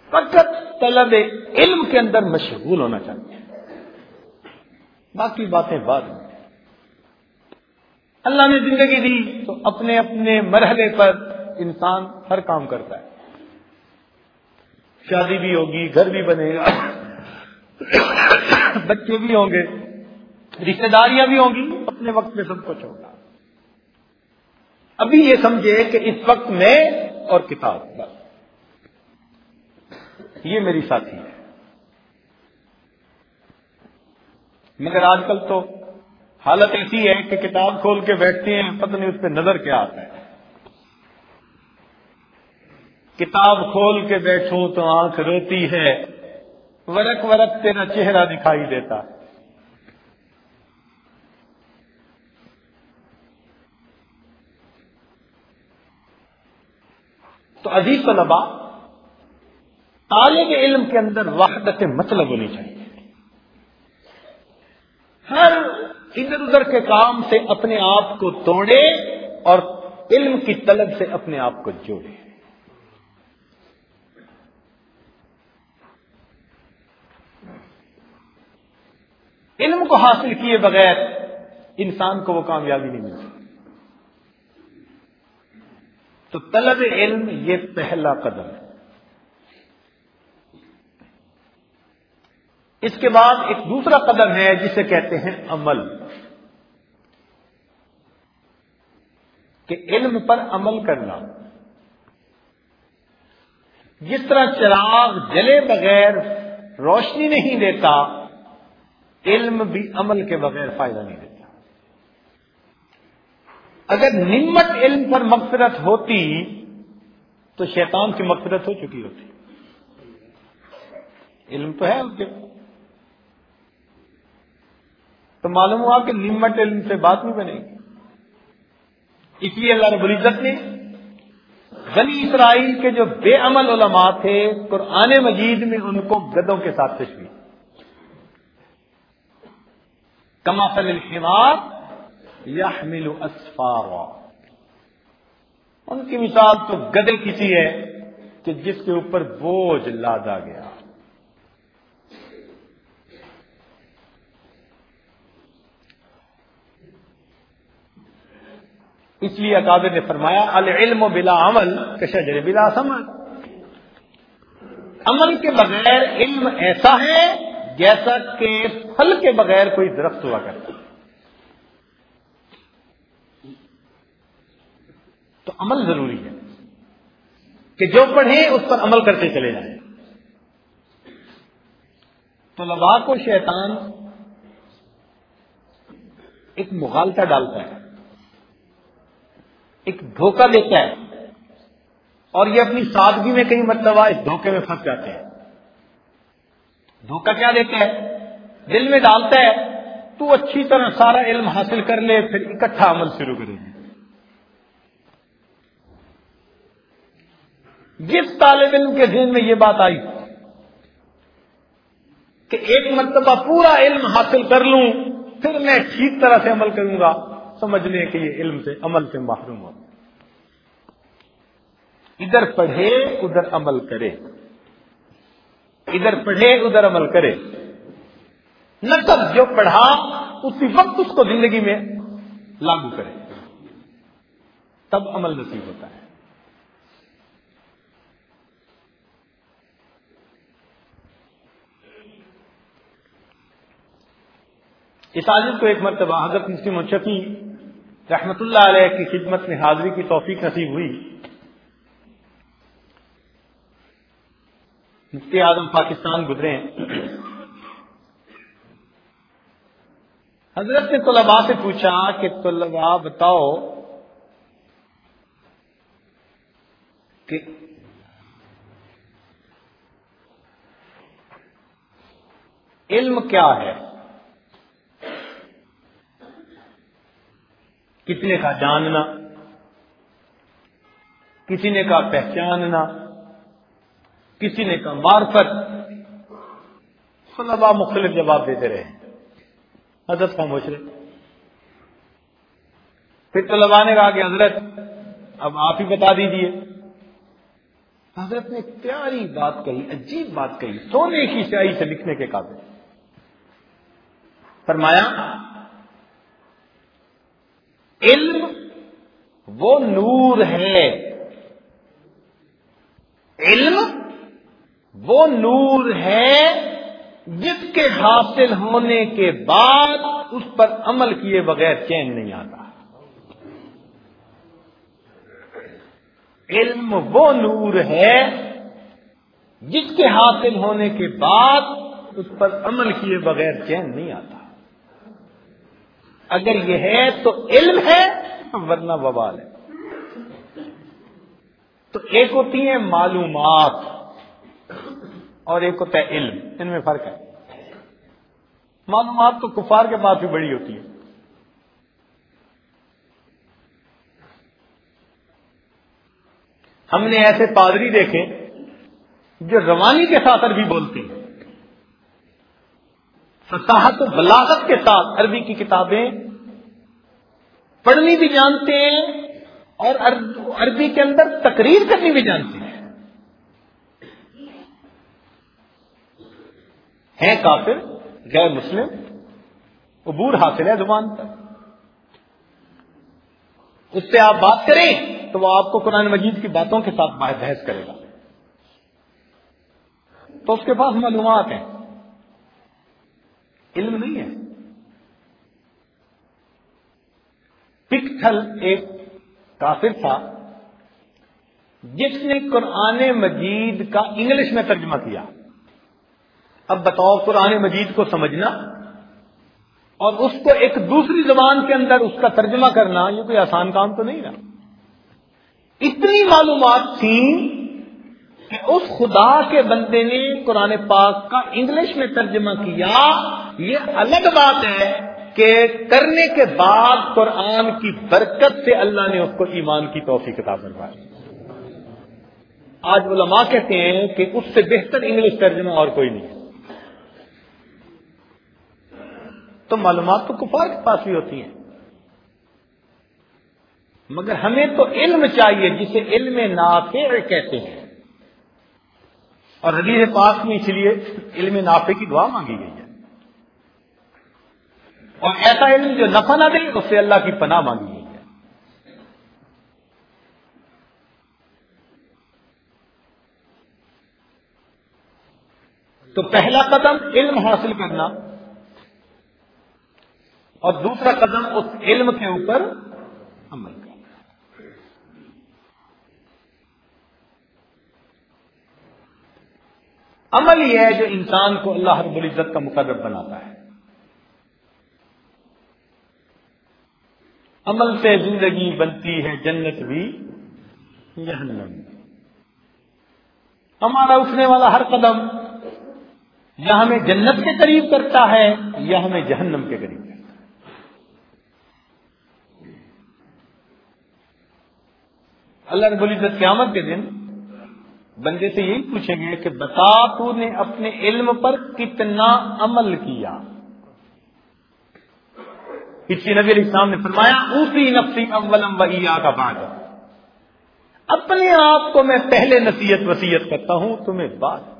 فقط طلب علم کے اندر مشغول ہونا چاہیے باقی باتیں بعد میں۔ اللہ نے زندگی دی تو اپنے اپنے مرحلے پر انسان ہر کام کرتا ہے۔ شادی بھی ہوگی، گھر بھی بنے گا۔ بچے بھی ہوں گے رشتے داریاں بھی ہوں گی، اپنے وقت میں سب کچھ ہوگا۔ ابھی یہ سمجھے کہ اس وقت میں اور کتاب بس یہ میری ساتھی ہے۔ مگر آج کل تو حالت ایسی ہے کہ کتاب کھول کے بیٹھتے ہیں، پتہ نہیں اس پہ نظر کیا آتا ہے۔ کتاب کھول کے بیٹھوں تو آنکھ روتی ہے۔ ورق ورق تیرا چہرہ دکھائی دیتا۔ تو عزیز طلبا طالب علم کے اندر وحدت مطلب ہونی چاہیے۔ ہر ادھر ادھر کے کام سے اپنے آپ کو توڑے اور علم کی طلب سے اپنے آپ کو جوڑے۔ علم کو حاصل کیے بغیر انسان کو وہ کامیابی نہیں ملتی۔ تو طلب علم یہ پہلا قدم ہے۔ اس کے بعد ایک دوسرا قدم ہے جسے کہتے ہیں عمل۔ کہ علم پر عمل کرنا۔ جس طرح چراغ جلے بغیر روشنی نہیں دیتا علم بھی عمل کے بغیر فائدہ نہیں دیتا۔ اگر نمت علم پر مغفرت ہوتی تو شیطان کی مغفرت ہو چکی ہوتی۔ علم تو ہے اس کے۔ تو معلوم ہوا کہ نمت علم سے بات نہیں بنے گی۔ اس لیے اللہ رب العزت نے غنی اسرائیل کے جو بے عمل علماء تھے، قرآن مجید میں ان کو گدوں کے ساتھ تشریح کما فل الحمار یا اسفارا ان کی مثال تو گدے کسی ہے کہ جس کے اوپر بوجھ لادا گیا۔ اس لیے اکابر نے فرمایا، العلم بلا عمل کشجر بلا سمل عمل کے بغیر علم ایسا ہے جیسا کہ پھل کے بغیر کوئی درخت ہوا کرتا تو عمل ضروری ہے کہ جو پڑھیں اس پر عمل کرتے چلے جائیں۔ تو کو شیطان ایک مغالطہ ڈالتا ہے، ایک دھوکہ دیتا ہے اور یہ اپنی سادگی میں کئی مرتبہ اس دھوکے میں پھنس جاتے ہیں۔ دھوکہ کیا دیتا ہے دل میں ڈالتا ہے، تو اچھی طرح سارا علم حاصل کر لے، پھر اکٹھا عمل شروع کرے گی جس طالب علم کے ذہن میں یہ بات آئی کہ ایک مرتبہ پورا علم حاصل کر لوں، پھر میں ٹھیک طرح سے عمل کروں گا، سمجھ لیں کہ یہ علم سے، عمل سے محروم ہو ادھر پڑھے، ادھر عمل کرے۔ ادھر پڑھے ادھر عمل کرے۔ نہ تب جو پڑھا، اسی وقت اس کو زندگی میں لاگو کرے۔ تب عمل نصیب ہوتا ہے۔ اس عادت کو ایک مرتبہ حضرت مسلم و شفیع رحمت اللہ علیہ کی خدمت میں حاضری کی توفیق نصیب ہوئی۔ مفتی اعظم پاکستان گزرے حضرت نے طلباء سے پوچھا کہ طلباء بتاؤ کہ علم کیا ہے؟ کتنے کا جاننا، کسی نے کہا پہچاننا کسی نے کہا مارفت طلبا مختلف جواب دیتے رہے۔ حضرت خاموش رہے پھر طلبا نے کہا کہ حضرت، اب آپ ہی بتا دیجیے۔ حضرت نے پیاری بات کہی، عجیب بات کہی، سونے کی سیاہی سے لکھنے کے قابل۔ فرمایا، علم وہ نور ہے۔ علم وہ نور ہے جس کے حاصل ہونے کے بعد اس پر عمل کیے بغیر چین نہیں آتا۔ علم وہ نور ہے جس کے حاصل ہونے کے بعد اس پر عمل کیے بغیر چین نہیں آتا۔ اگر یہ ہے تو علم ہے، ورنہ بوال ہے۔ تو ایک ہوتی ہیں معلومات۔ اور ایک ہوتا ہے علم، ان میں فرق ہے۔ معلومات تو کفار کے پاس بھی بڑی ہوتی ہے ہم نے ایسے پادری دیکھے جو روانی کے ساتھ عربی بولتے ہیں۔ فصاحت و بلاغت کے ساتھ عربی کی کتابیں پڑھنی بھی جانتے ہیں اور عربی کے اندر تقریر کرنی بھی جانتے ہیں۔ ہیں کافر، غیر مسلم، عبور حاصل ہے زبان پر۔ اس سے آپ بات کریں تو وہ آپ کو قرآن مجید کی باتوں کے ساتھ بحث کرے گا۔ تو اس کے پاس معلومات ہیں۔ علم نہیں ہے۔ پکٹل ایک کافر تھا جس نے قرآن مجید کا انگلش میں ترجمہ کیا۔ اب بتاؤ قرآن مجید کو سمجھنا اور اس کو ایک دوسری زبان کے اندر اس کا ترجمہ کرنا یہ کوئی آسان کام تو نہیں رہا اتنی معلومات تھیں کہ اس خدا کے بندے نے قرآن پاک کا انگلش میں ترجمہ کیا۔ یہ الگ بات ہے کہ کرنے کے بعد قرآن کی برکت سے اللہ نے اس کو ایمان کی توفیق کتاب بنوائی آج علماء کہتے ہیں کہ اس سے بہتر انگلش ترجمہ اور کوئی نہیں۔ تو معلومات تو کفار کے پاس بھی ہوتی ہیں۔ مگر ہمیں تو علم چاہیے جسے علم نافع کہتے ہیں۔ اور حدیث پاک میں اس لیے علم نافع کی دعا مانگی گئی ہے۔ اور ایسا علم جو نفع نہ دے، اس سے اللہ کی پناہ مانگی گئی ہے۔ تو پہلا قدم علم حاصل کرنا۔ اور دوسرا قدم اس علم کے اوپر عمل کرنا۔ عمل یہ ہے جو انسان کو اللہ رب العزت کا مقرر بناتا ہے۔ عمل سے زندگی بنتی ہے جنت بھی جہنم ہمارا اٹھنے والا ہر قدم یا ہمیں جنت کے قریب کرتا ہے یا ہمیں جہنم کے قریب کرتا ہے۔ اللہ رب العزت قیامت کے دن بندے سے یہی پوچھیں گے کہ بتا تو نے اپنے علم پر کتنا عمل کیا؟ کسی نبی علیہ السلام نے فرمایا اسی نفسی اولم ویا کا بعد. اپنے آپ کو میں پہلے نصیحت وسیعت کرتا ہوں، تمہیں بعد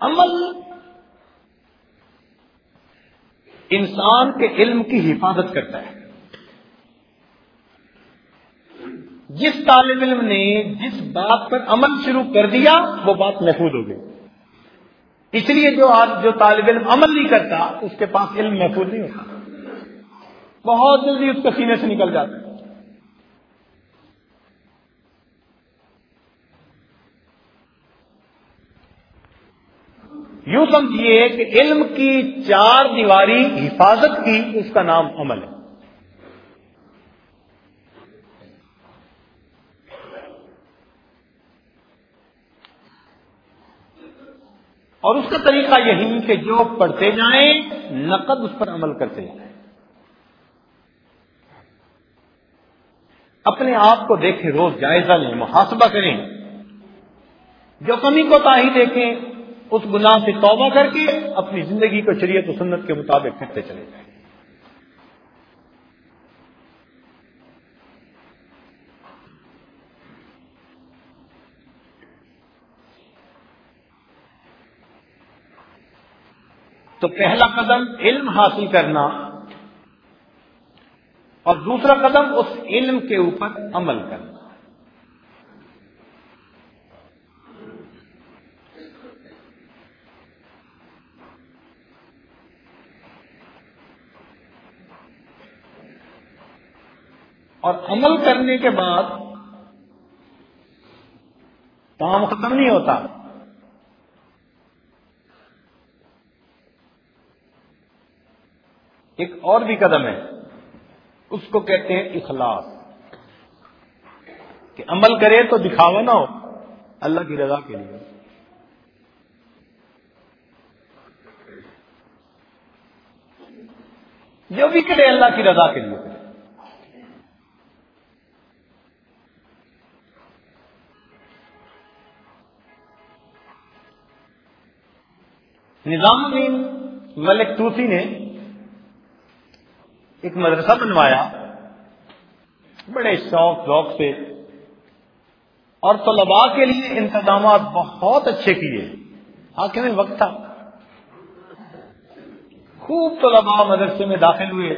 عمل انسان کے علم کی حفاظت کرتا ہے۔ جس طالب علم نے جس بات پر عمل شروع کر دیا، وہ بات محفوظ ہو گئی۔ اس لیے جو آج جو طالب علم عمل نہیں کرتا، اس کے پاس علم محفوظ نہیں ہوتا۔ بہت جلدی اس کے سینے سے نکل جاتا ہے یوں سمجھیے کہ علم کی چار دیواری حفاظت کی اس کا نام عمل ہے۔ اور اس کا طریقہ یہی کہ جو پڑھتے جائیں، نقد اس پر عمل کرتے جائیں۔ اپنے آپ کو دیکھیں، روز جائزہ لیں، محاسبہ کریں۔ جو کمی کو تاہی دیکھیں اس گناہ سے توبہ کر کے اپنی زندگی کو شریعت و سنت کے مطابق پھرتے چلے جائیں۔ تو پہلا قدم علم حاصل کرنا اور دوسرا قدم اس علم کے اوپر عمل کرنا۔ اور عمل کرنے کے بعد کام ختم نہیں ہوتا۔ ایک اور بھی قدم ہے۔ اس کو کہتے ہیں اخلاص۔ کہ عمل کرے تو دکھاوا نہ ہو۔ اللہ کی رضا کے لیے۔ جو بھی کرے اللہ کی رضا کے لیے۔ نظام الدین ملک توسی نے ایک مدرسہ بنوایا، بڑے شوق ذوق سے، اور طلباء کے لیے انتظامات بہت اچھے کیے۔ حاکم میں وقت تھا۔ خوب طلباء مدرسے میں داخل ہوئے۔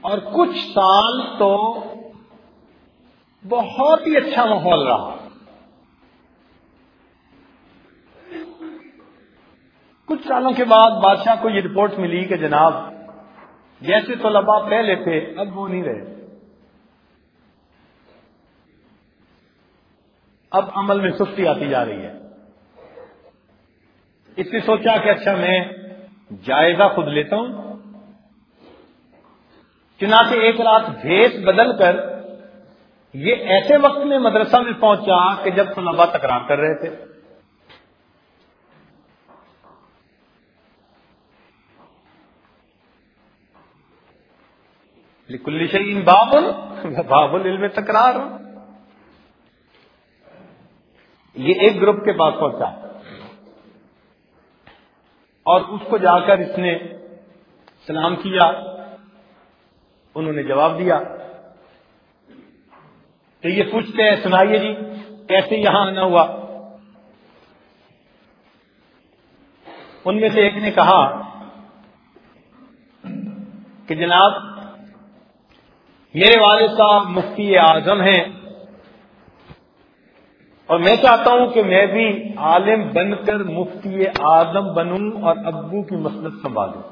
اور کچھ سال تو بہت ہی اچھا ماحول رہا۔ کچھ سالوں کے بعد بادشاہ کو یہ رپورٹ ملی کہ جناب جیسے طلباء پہلے تھے، اب وہ نہیں رہے۔ اب عمل میں سستی آتی جا رہی ہے۔ اس نے سوچا کہ اچھا میں جائزہ خود لیتا ہوں۔ چنانچہ ایک رات بھیس بدل کر یہ ایسے وقت میں مدرسہ میں پہنچا کہ جب طلباء تکرار کر رہے تھے۔ لکل شعین بابل بابل علم تکرار یہ ایک گروپ کے پاس پہنچا۔ اور اس کو جا کر اس نے سلام کیا۔ انہوں نے جواب دیا۔ تو یہ پوچھتے ہیں، سنائیے جی کیسے یہاں آنا ہوا؟ ان میں سے ایک نے کہا کہ جناب میرے والد صاحب مفتی اعظم ہیں۔ اور میں چاہتا ہوں کہ میں بھی عالم بن کر مفتی اعظم بنوں اور ابو کی مسلط سنبھالوں۔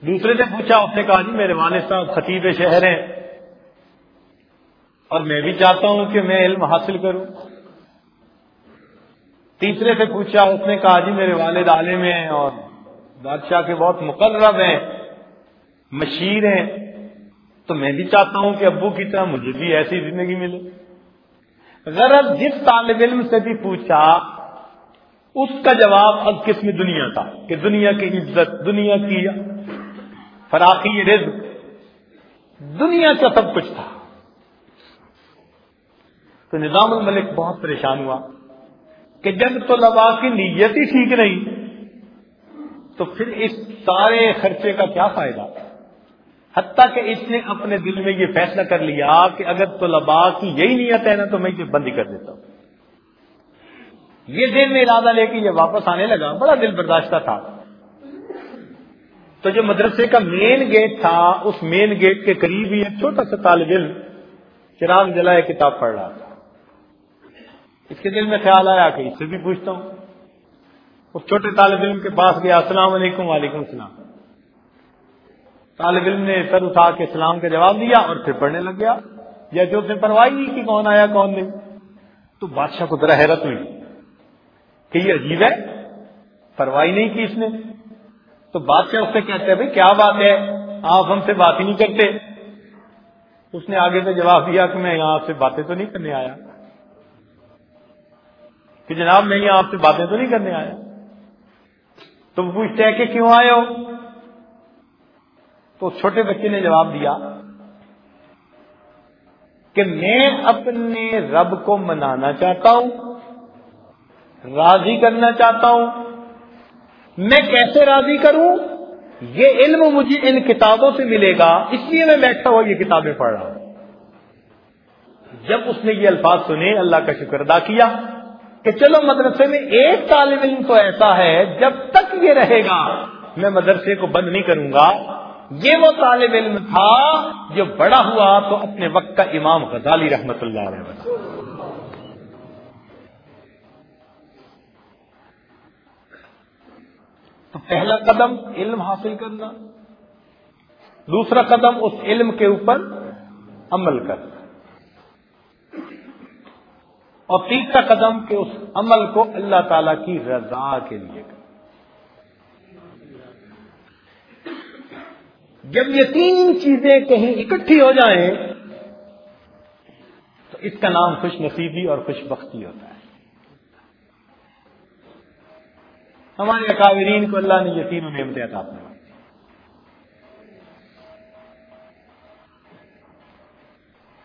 دوسرے نے پوچھا، اس نے کہا جی میرے والد صاحب خطیب شہر ہیں۔ اور میں بھی چاہتا ہوں کہ میں علم حاصل کروں۔ تیسرے سے پوچھا، اس نے کہا جی میرے والد عالم ہیں اور بادشاہ کے بہت مقرب ہیں۔ مشیر ہیں، تو میں بھی چاہتا ہوں کہ ابو کی طرح مجھے بھی ایسی زندگی ملے۔ غرض جس طالب علم سے بھی پوچھا، اس کا جواب اب قسم دنیا تھا؟ کہ دنیا کی عزت، دنیا کی فراقی رزق۔ دنیا کا سب کچھ تھا۔ تو نظام الملک بہت پریشان ہوا کہ جب تو لبا کی نیت ہی ٹھیک نہیں، تو پھر اس سارے خرچے کا کیا فائدہ؟ حتیٰ کہ اس نے اپنے دل میں یہ فیصلہ کر لیا کہ اگر طلباء کی یہی نیت ہے نا تو میں یہ بندی کر دیتا ہوں۔ یہ دن میں ارادہ لے کے یہ واپس آنے لگا، بڑا دل برداشتہ تھا۔ تو جو مدرسے کا مین گیٹ تھا، اس مین گیٹ کے قریب ہی ایک چھوٹا سا طالب علم چراغ جلائے کتاب پڑھ رہا تھا۔ اس کے دل میں خیال آیا کہ اس سے بھی پوچھتا ہوں۔ اس چھوٹے طالب علم کے پاس گیا، السلام علیکم، وعلیکم السلام. طالب علم نے سر اٹھا کے اسلام کا جواب دیا اور پھر پڑھنے لگ گیا۔ جیسے اس نے پرواہی نہیں کہ کون آیا، کون نہیں۔ تو بادشاہ کو ذرا حیرت ہوئی کہ یہ عجیب ہے۔ پرواہی نہیں کی اس نے۔ تو بادشاہ اس سے کہتے ہیں کیا بات ہے؟ آپ ہم سے بات ہی نہیں کرتے۔ اس نے آگے سے جواب دیا کہ میں یہاں آپ سے باتیں تو نہیں کرنے آیا۔ کہ جناب، میں یہاں آپ سے باتیں تو نہیں کرنے آیا۔ تو وہ پوچھتے ہیں کہ کیوں آئے ہو؟ تو چھوٹے بچے نے جواب دیا کہ میں اپنے رب کو منانا چاہتا ہوں، راضی کرنا چاہتا ہوں۔ میں کیسے راضی کروں؟ یہ علم مجھے ان کتابوں سے ملے گا، اس لیے میں بیٹھا ہوا یہ کتابیں پڑھ رہا ہوں۔ جب اس نے یہ الفاظ سنے، اللہ کا شکر ادا کیا کہ چلو مدرسے میں ایک طالب علم تو ایسا ہے، جب تک یہ رہے گا، میں مدرسے کو بند نہیں کروں گا۔ یہ وہ طالب علم تھا جو بڑا ہوا تو اپنے وقت کا امام غزالی رحمت اللہ علیہ تو پہلا قدم علم حاصل کرنا، دوسرا قدم اس علم کے اوپر عمل کرنا۔ اور تیسرا قدم کہ اس عمل کو اللہ تعالی کی رضا کے لیے کرنا۔ جب یہ تین چیزیں کہیں اکٹھی ہو جائیں، تو اس کا نام خوش نصیبی اور خوش بختی ہوتا ہے۔ ہمارے اکاورین کو اللہ نے یہ تینوں نعمتیں عطا فرمائی۔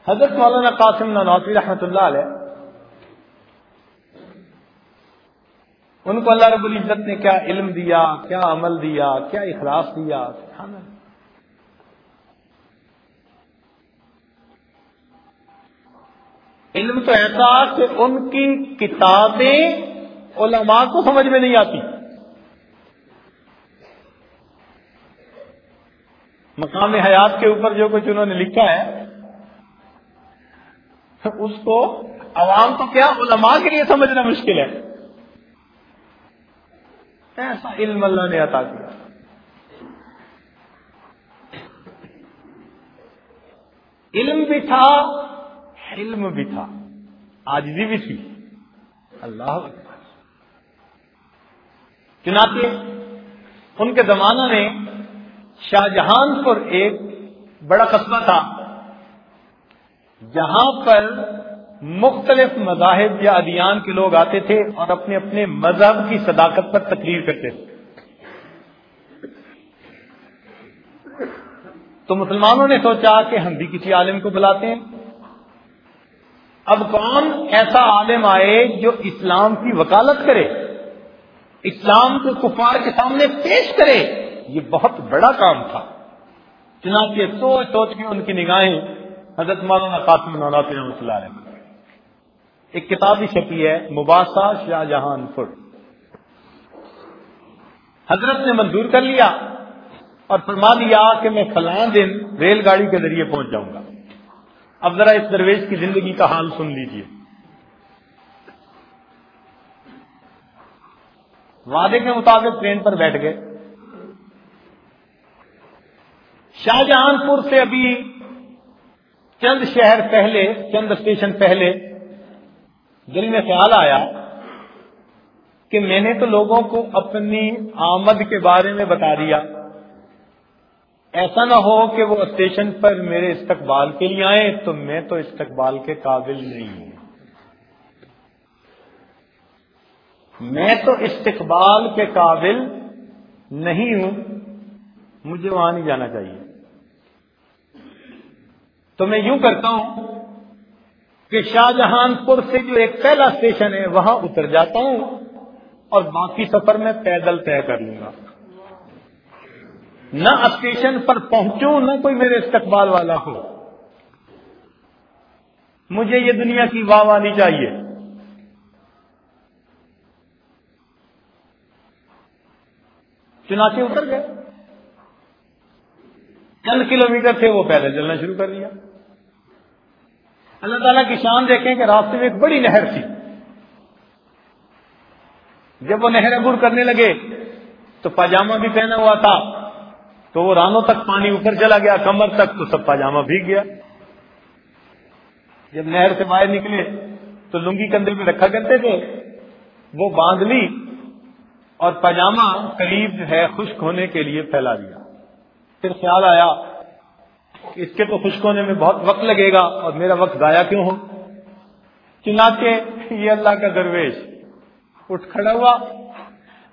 حضرت مولانا قاسم نوفی رحمۃ اللہ علیہ، ان کو اللہ رب العزت نے کیا علم دیا، کیا عمل دیا، کیا اخلاص دیا علم تو ایسا کہ ان کی کتابیں علماء کو سمجھ میں نہیں آتی۔ مقام حیات کے اوپر جو کچھ انہوں نے لکھا ہے، اس کو عوام تو کیا علماء کے لیے سمجھنا مشکل ہے۔ ایسا علم اللہ نے عطا کیا۔ علم بھی تھا علم بھی تھا آجزی بھی تھی۔ اللہ چنانچہ ان کے زمانہ میں شاہ جہان پور ایک بڑا قصبہ تھا، جہاں پر مختلف مذاہب یا ادیان کے لوگ آتے تھے اور اپنے اپنے مذہب کی صداقت پر تقریر کرتے تھے۔ تو مسلمانوں نے سوچا کہ ہم بھی کسی عالم کو بلاتے ہیں۔ اب کون ایسا عالم آئے جو اسلام کی وکالت کرے؟ اسلام کو کفار کے سامنے پیش کرے؟ یہ بہت بڑا کام تھا۔ چنانچہ سوچ سوچ کے ان کی نگاہیں حضرت مولانا قاسم رحمۃ اللہ علیہ ایک کتاب بھی چھپی ہے، مباسا شاہ جہان پور۔ حضرت نے منظور کر لیا اور فرما دیا کہ میں فلاں دن ریل گاڑی کے ذریعے پہنچ جاؤں گا۔ اب ذرا اس درویش کی زندگی کا حال سن لیجیے۔ وعدے کے مطابق ٹرین پر بیٹھ گئے۔ شاہجہان پور سے ابھی چند شہر پہلے، چند اسٹیشن پہلے دل میں خیال آیا کہ میں نے تو لوگوں کو اپنی آمد کے بارے میں بتا دیا۔ ایسا نہ ہو کہ وہ اسٹیشن پر میرے استقبال کے لیے آئے تو میں تو استقبال کے قابل نہیں ہوں۔ میں تو استقبال کے قابل نہیں ہوں۔ مجھے وہاں نہیں جانا چاہیے۔ تو میں یوں کرتا ہوں کہ شاہ جہان پور سے جو ایک پہلا اسٹیشن ہے، وہاں اتر جاتا ہوں اور باقی سفر میں پیدل طے کر لوں گا۔ نہ اسٹیشن پر پہنچوں، نہ کوئی میرے استقبال والا ہو۔ مجھے یہ دنیا کی واہ وانی چاہیے۔ چنانچہ اتر گئے۔ چند کلو میٹر تھے وہ پیدل چلنا شروع کر دیا۔ اللہ تعالیٰ کی شان دیکھیں کہ راستے میں ایک بڑی نہر تھی۔ جب وہ نہر عبور کرنے لگے تو پاجامہ بھی پہنا ہوا تھا۔ تو وہ رانوں تک پانی اوپر چلا گیا، کمر تک تو سب پاجامہ بھیگ گیا۔ جب نہر سے باہر نکلے تو لنگی کندھے میں رکھا کرتے تھے۔ وہ باندھ لی اور پاجامہ قریب جو ہے خشک ہونے کے لیے پھیلا دیا۔ پھر خیال آیا کہ اس کے تو خشک ہونے میں بہت وقت لگے گا اور میرا وقت ضائع کیوں ہو؟ چنانچہ یہ اللہ کا درویش اٹھ کھڑا ہوا،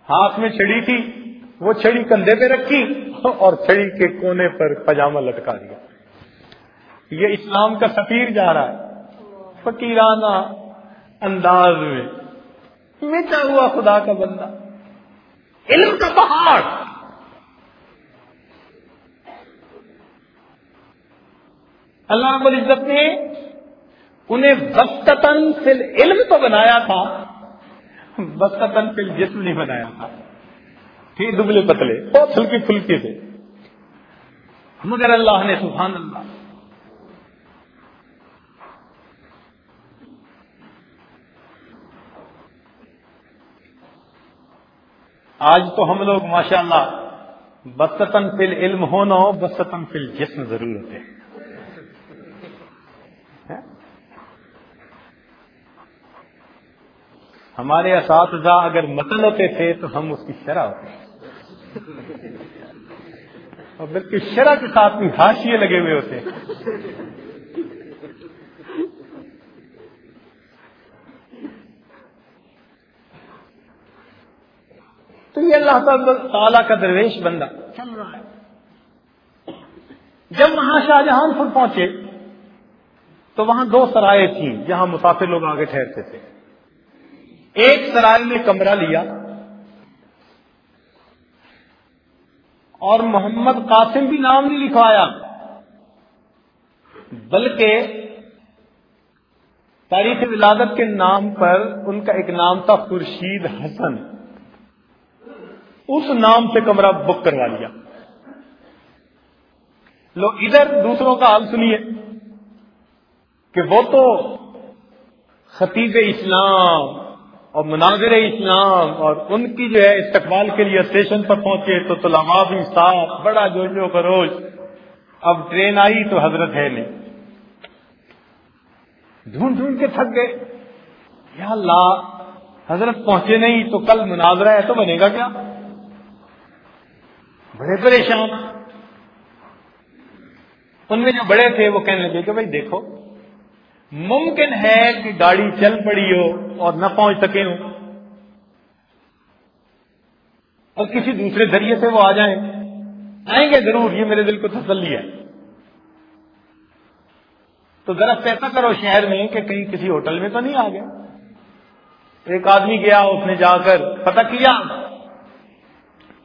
ہاتھ میں چھڑی تھی۔ وہ چھڑی کندھے پہ رکھی اور چھڑی کے کونے پر پاجامہ لٹکا دیا۔ یہ اسلام کا سفیر جا رہا ہے، فقیرانہ انداز میں۔ مٹا ہوا خدا کا بندہ۔ علم کا پہاڑ۔ اللہ رب العزت نے انہیں وسطن فل علم تو بنایا تھا وسطن فل جسم نہیں بنایا تھا۔ تھے دبلے پتلے، بہت ہلکی پھلکی تھے۔ مگر اللہ نے سبحان اللہ۔ آج تو ہم لوگ ماشاء اللہ بستن فل علم ہونا ہو بستن فل جسم ضرور ہوتے ہاں؟ ہمارے اساتذہ اگر متن ہوتے تھے تو ہم اس کی شرح ہوتے۔ ہیں اور بلکہ شرح کے ساتھ بھی ہاشیے لگے ہوئے ہوتے تو یہ اللہ تعالیٰ کا درویش بندہ۔ چل رہا ہے جب وہاں شاہجہان پور پہنچے، تو وہاں دو سرائے تھیں جہاں مسافر لوگ آگے ٹھہرتے تھے۔ ایک سرائے میں کمرہ لیا۔ اور محمد قاسم بھی نام نہیں لکھوایا، بلکہ تاریخ ولادت کے نام پر ان کا ایک نام تھا خورشید حسن۔ اس نام سے کمرہ بک کروا لیا۔ لو، ادھر دوسروں کا حال سنیے کہ وہ تو خطیب اسلام اور مناظر اسلام اور ان کی جو ہے استقبال کے لیے اسٹیشن پر پہنچے تو طلبا بھی صاف بڑا جوش خروش۔ اب ٹرین آئی تو حضرت ہے نہیں۔ ڈھونڈ ڈھونڈ کے تھک گئے۔ یا اللہ، حضرت پہنچے نہیں تو کل مناظرہ ہے تو بنے گا کیا؟ بڑے پریشان۔ ان میں جو بڑے تھے وہ کہنے لگے کہ بھائی دیکھو ممکن ہے کہ گاڑی چل پڑی ہو اور نہ پہنچ سکے ہو اور کسی دوسرے ذریعے سے وہ آ جائیں۔ آئیں گے ضرور، یہ میرے دل کو تسلی ہے۔ تو ذرا ایسا کرو شہر میں کہ کہیں کسی ہوٹل میں تو نہیں آ گیا ایک آدمی گیا، اس نے جا کر پتہ کیا۔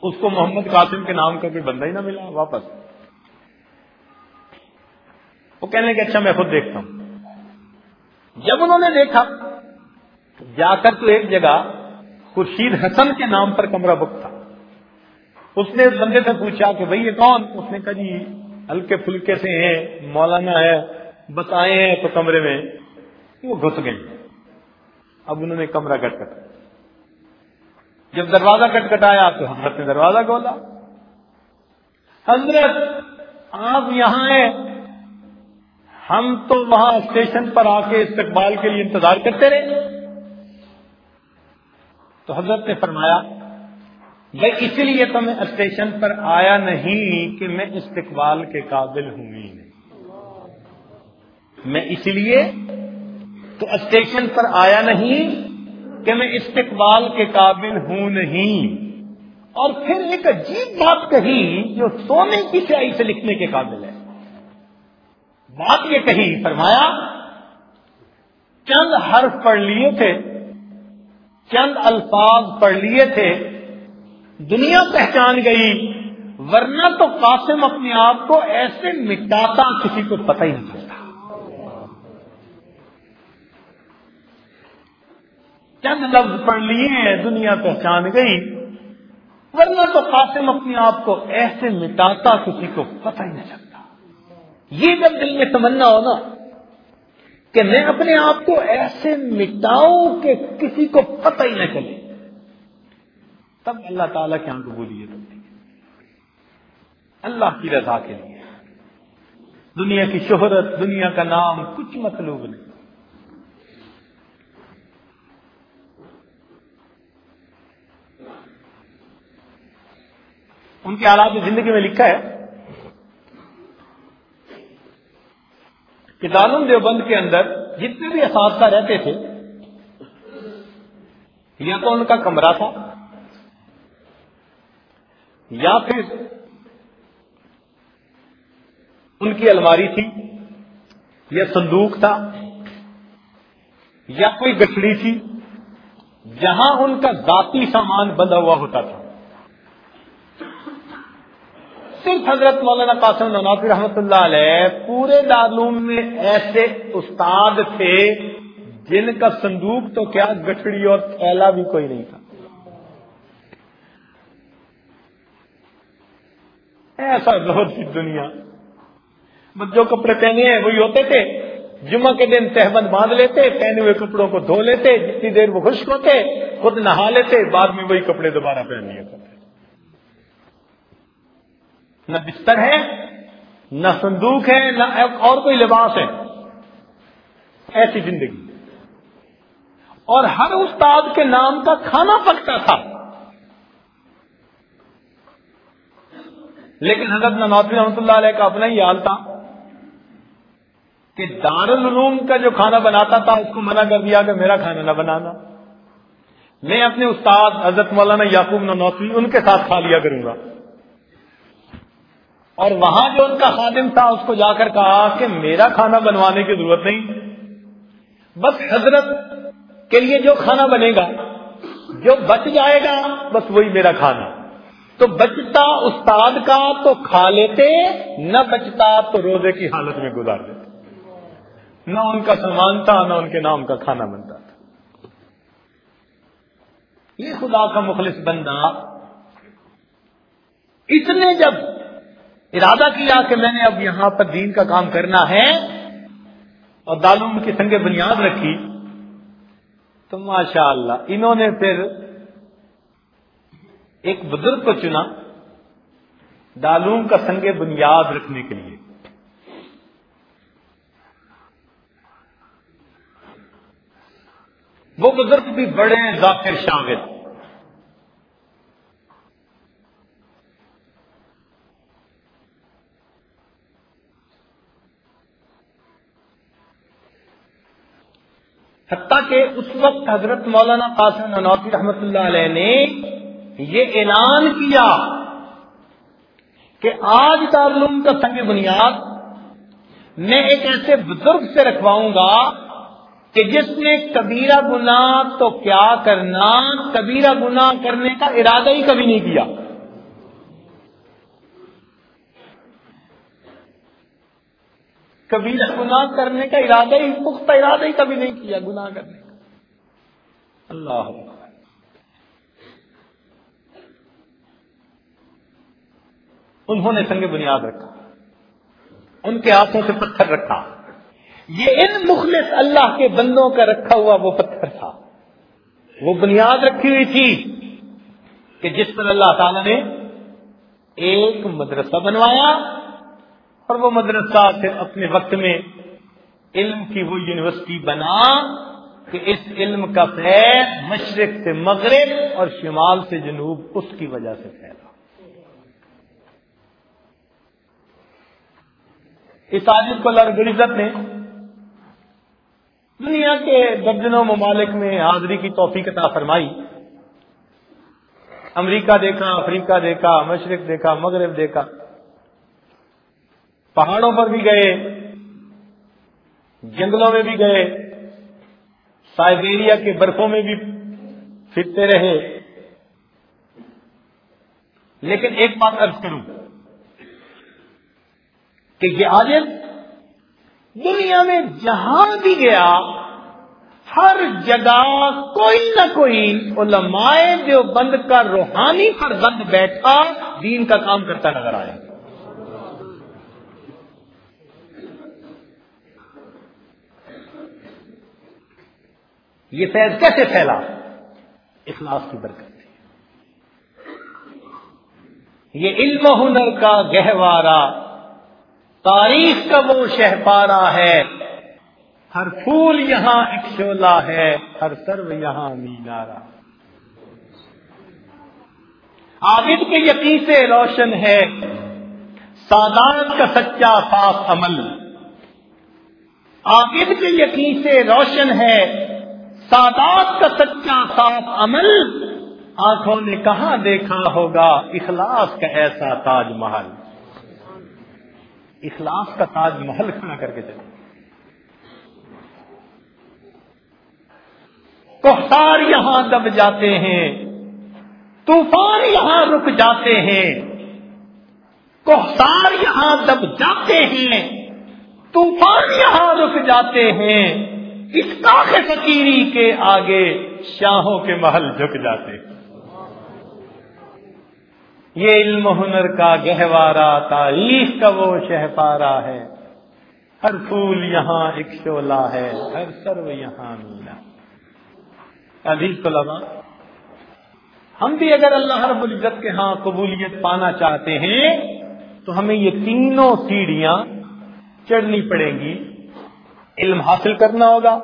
اس کو محمد قاسم کے نام کا کوئی بندہ ہی نہ ملا، واپس۔ وہ کہنے کہ اچھا میں خود دیکھتا ہوں۔ جب انہوں نے دیکھا جا کر تو ایک جگہ خورشید حسن کے نام پر کمرہ بک تھا۔ اس نے اس بندے سے پوچھا کہ بھائی یہ کون؟ اس نے کہا جی ہلکے پھلکے سے ہیں، مولانا ہے، بس آئے ہیں تو کمرے میں۔ وہ گھس گئے۔ اب انہوں نے کمرہ کٹ کر جب دروازہ کٹ کٹایا تو حضرت نے دروازہ کھولا۔ حضرت، آپ یہاں ہیں۔ ہم تو وہاں اسٹیشن پر آ کے استقبال کے لیے انتظار کرتے رہے۔ تو حضرت نے فرمایا، میں اسی لیے تو میں اسٹیشن پر آیا نہیں کہ میں استقبال کے قابل ہوں ہی نہیں۔ میں اسی لیے تو اسٹیشن پر آیا نہیں کہ میں استقبال کے قابل ہوں نہیں۔ اور پھر ایک عجیب بات کہی جو سونے کی سیائی سے لکھنے کے قابل ہے۔ بات یہ کہی، فرمایا، چند حرف پڑھ لیے تھے، چند الفاظ پڑھ لیے تھے، دنیا پہچان گئی، ورنہ تو قاسم اپنے آپ کو ایسے مٹاتا کسی کو پتہ ہی نہیں چلتا۔ چند لفظ پڑھ لیے، دنیا پہچان گئی، ورنہ تو قاسم اپنے آپ کو ایسے مٹاتا کسی کو پتہ ہی نہیں چلتا۔ یہ جب دل میں تمنا ہو نا کہ میں اپنے آپ کو ایسے مٹاؤں کہ کسی کو پتہ ہی نہ چلے، تب اللہ تعالیٰ کی آنکھ بولیے ہے اللہ کی رضا کے لیے۔ دنیا کی شہرت، دنیا کا نام، کچھ مطلوب نہیں۔ ان کے حالات زندگی میں لکھا ہے کہ دارم دیوبند کے اندر جتنے بھی اساتذہ رہتے تھے، یا تو ان کا کمرہ تھا، یا پھر ان کی الماری تھی، یا صندوق تھا، یا کوئی گٹڑی تھی، جہاں ان کا ذاتی سامان بندھا ہوا ہوتا تھا۔ صرف حضرت مولانا قاسم نوافی رحمۃ اللہ علیہ پورے دارالعلوم میں ایسے استاد تھے جن کا صندوق تو کیا گٹڑی اور تھیلا بھی کوئی نہیں تھا۔ ایسا بہت سی دنیا۔ جو کپڑے پہنے ہیں وہی ہوتے تھے۔ جمعہ کے دن تہبند باندھ لیتے، پہنے ہوئے کپڑوں کو دھو لیتے، جتنی دیر وہ خشک ہوتے، خود نہا لیتے، بعد میں وہی کپڑے دوبارہ پہن لیا کرتے۔ نہ بستر ہے، نہ صندوق ہے، نہ اور کوئی لباس ہے۔ ایسی زندگی۔ اور ہر استاد کے نام کا کھانا پکتا تھا۔ لیکن حضرت نوافی رحمۃ اللہ علیہ کا اپنا ہی حال تھا کہ دار العلوم کا جو کھانا بناتا تھا، اس کو منع کر دیا کہ میرا کھانا نہ بنانا۔ میں اپنے استاد حضرت مولانا یعقوب نوفی ان کے ساتھ کھا لیا کروں گا۔ اور وہاں جو ان کا خادم تھا، اس کو جا کر کہا کہ میرا کھانا بنوانے کی ضرورت نہیں۔ بس حضرت کے لیے جو کھانا بنے گا، جو بچ جائے گا، بس وہی میرا کھانا۔ تو بچتا استاد کا تو کھا لیتے، نہ بچتا تو روزے کی حالت میں گزار دیتے۔ نہ ان کا سامان تھا، نہ ان کے نام کا کھانا بنتا تھا۔ یہ خدا کا مخلص بندہ اس نے جب ارادہ کیا کہ میں نے اب یہاں پر دین کا کام کرنا ہے اور دالوم کی سنگ بنیاد رکھی۔ تو ماشاء اللہ انہوں نے پھر ایک بزرگ کو چنا دالوم کا سنگ بنیاد رکھنے کے لیے۔ وہ بزرگ بھی بڑے ذاکر شامل۔ حتیٰ کہ اس وقت حضرت مولانا قاسم نوافی رحمت اللہ علیہ نے یہ اعلان کیا کہ آج دارالعلوم کا سنگ بنیاد میں ایک ایسے بزرگ سے رکھواؤں گا کہ جس نے کبیرہ گنا تو کیا کرنا، کبیرہ گنا کرنے کا ارادہ ہی کبھی نہیں کیا۔ کبیرہ گنا کرنے کا ارادہ ہی پختہ ارادہ ہی کبھی نہیں کیا گنا کرنے کا۔ اللہ انہوں نے سنگ بنیاد رکھا۔ ان کے ہاتھوں سے پتھر رکھا۔ یہ ان مخلص اللہ کے بندوں کا رکھا ہوا وہ پتھر تھا۔ وہ بنیاد رکھی ہوئی تھی کہ جس پر اللہ تعالی نے ایک مدرسہ بنوایا اور وہ مدرسہ پھر اپنے وقت میں علم کی وہ یونیورسٹی بنا کہ اس علم کا فیض مشرق سے مغرب اور شمال سے جنوب اس کی وجہ سے پھیلا اس عادت کو اللہ رب العزت نے دنیا کے درجنوں ممالک میں حاضری کی توفیق عطا فرمائی۔ امریکہ دیکھا، افریقہ دیکھا، مشرق دیکھا، مغرب دیکھا۔ پہاڑوں پر بھی گئے، جنگلوں میں بھی گئے، سائبیریا کے برفوں میں بھی پھرتے رہے۔ لیکن ایک بات ارض کروں کہ یہ آج دنیا میں جہاں بھی گیا، ہر جگہ کوئی نہ کوئی علماء جو بند کا روحانی پر بند بیٹھا دین کا کام کرتا نظر آیا۔ یہ فیض کیسے پھیلا؟ اخلاص کی برکت سے۔ یہ علم ہنر کا گہوارہ، تاریخ کا وہ شہ پارا ہے۔ ہر پھول یہاں ایک شولہ ہے، ہر سرو یہاں مینارا عابد کے یقین سے روشن ہے، سادات کا سچا صاف عمل۔ عابد کے یقین سے روشن ہے سادات کا سچا صاف عمل، آنکھوں نے کہاں دیکھا ہوگا؟ اخلاص کا ایسا تاج محل۔ اخلاص کا تاج محل کھڑا کر کے چلے کوہتار یہاں دب جاتے ہیں، طوفان یہاں رک جاتے ہیں۔ کوہتار یہاں دب جاتے ہیں، طوفان یہاں رک جاتے ہیں۔ اس کاخ فقیری کے آگے شاہوں کے محل جھک جاتے۔ یہ علم ہنر کا گہوارا تاریخ کا وہ شہ پارا ہے۔ ہر پھول یہاں ایک شولہ ہے، ہر سرو یہاں میلا عزیز طلبا ہم بھی اگر اللہ رب العزت کے ہاں قبولیت پانا چاہتے ہیں، تو ہمیں یہ تینوں سیڑھیاں چڑھنی پڑیں گی۔ علم حاصل کرنا ہوگا،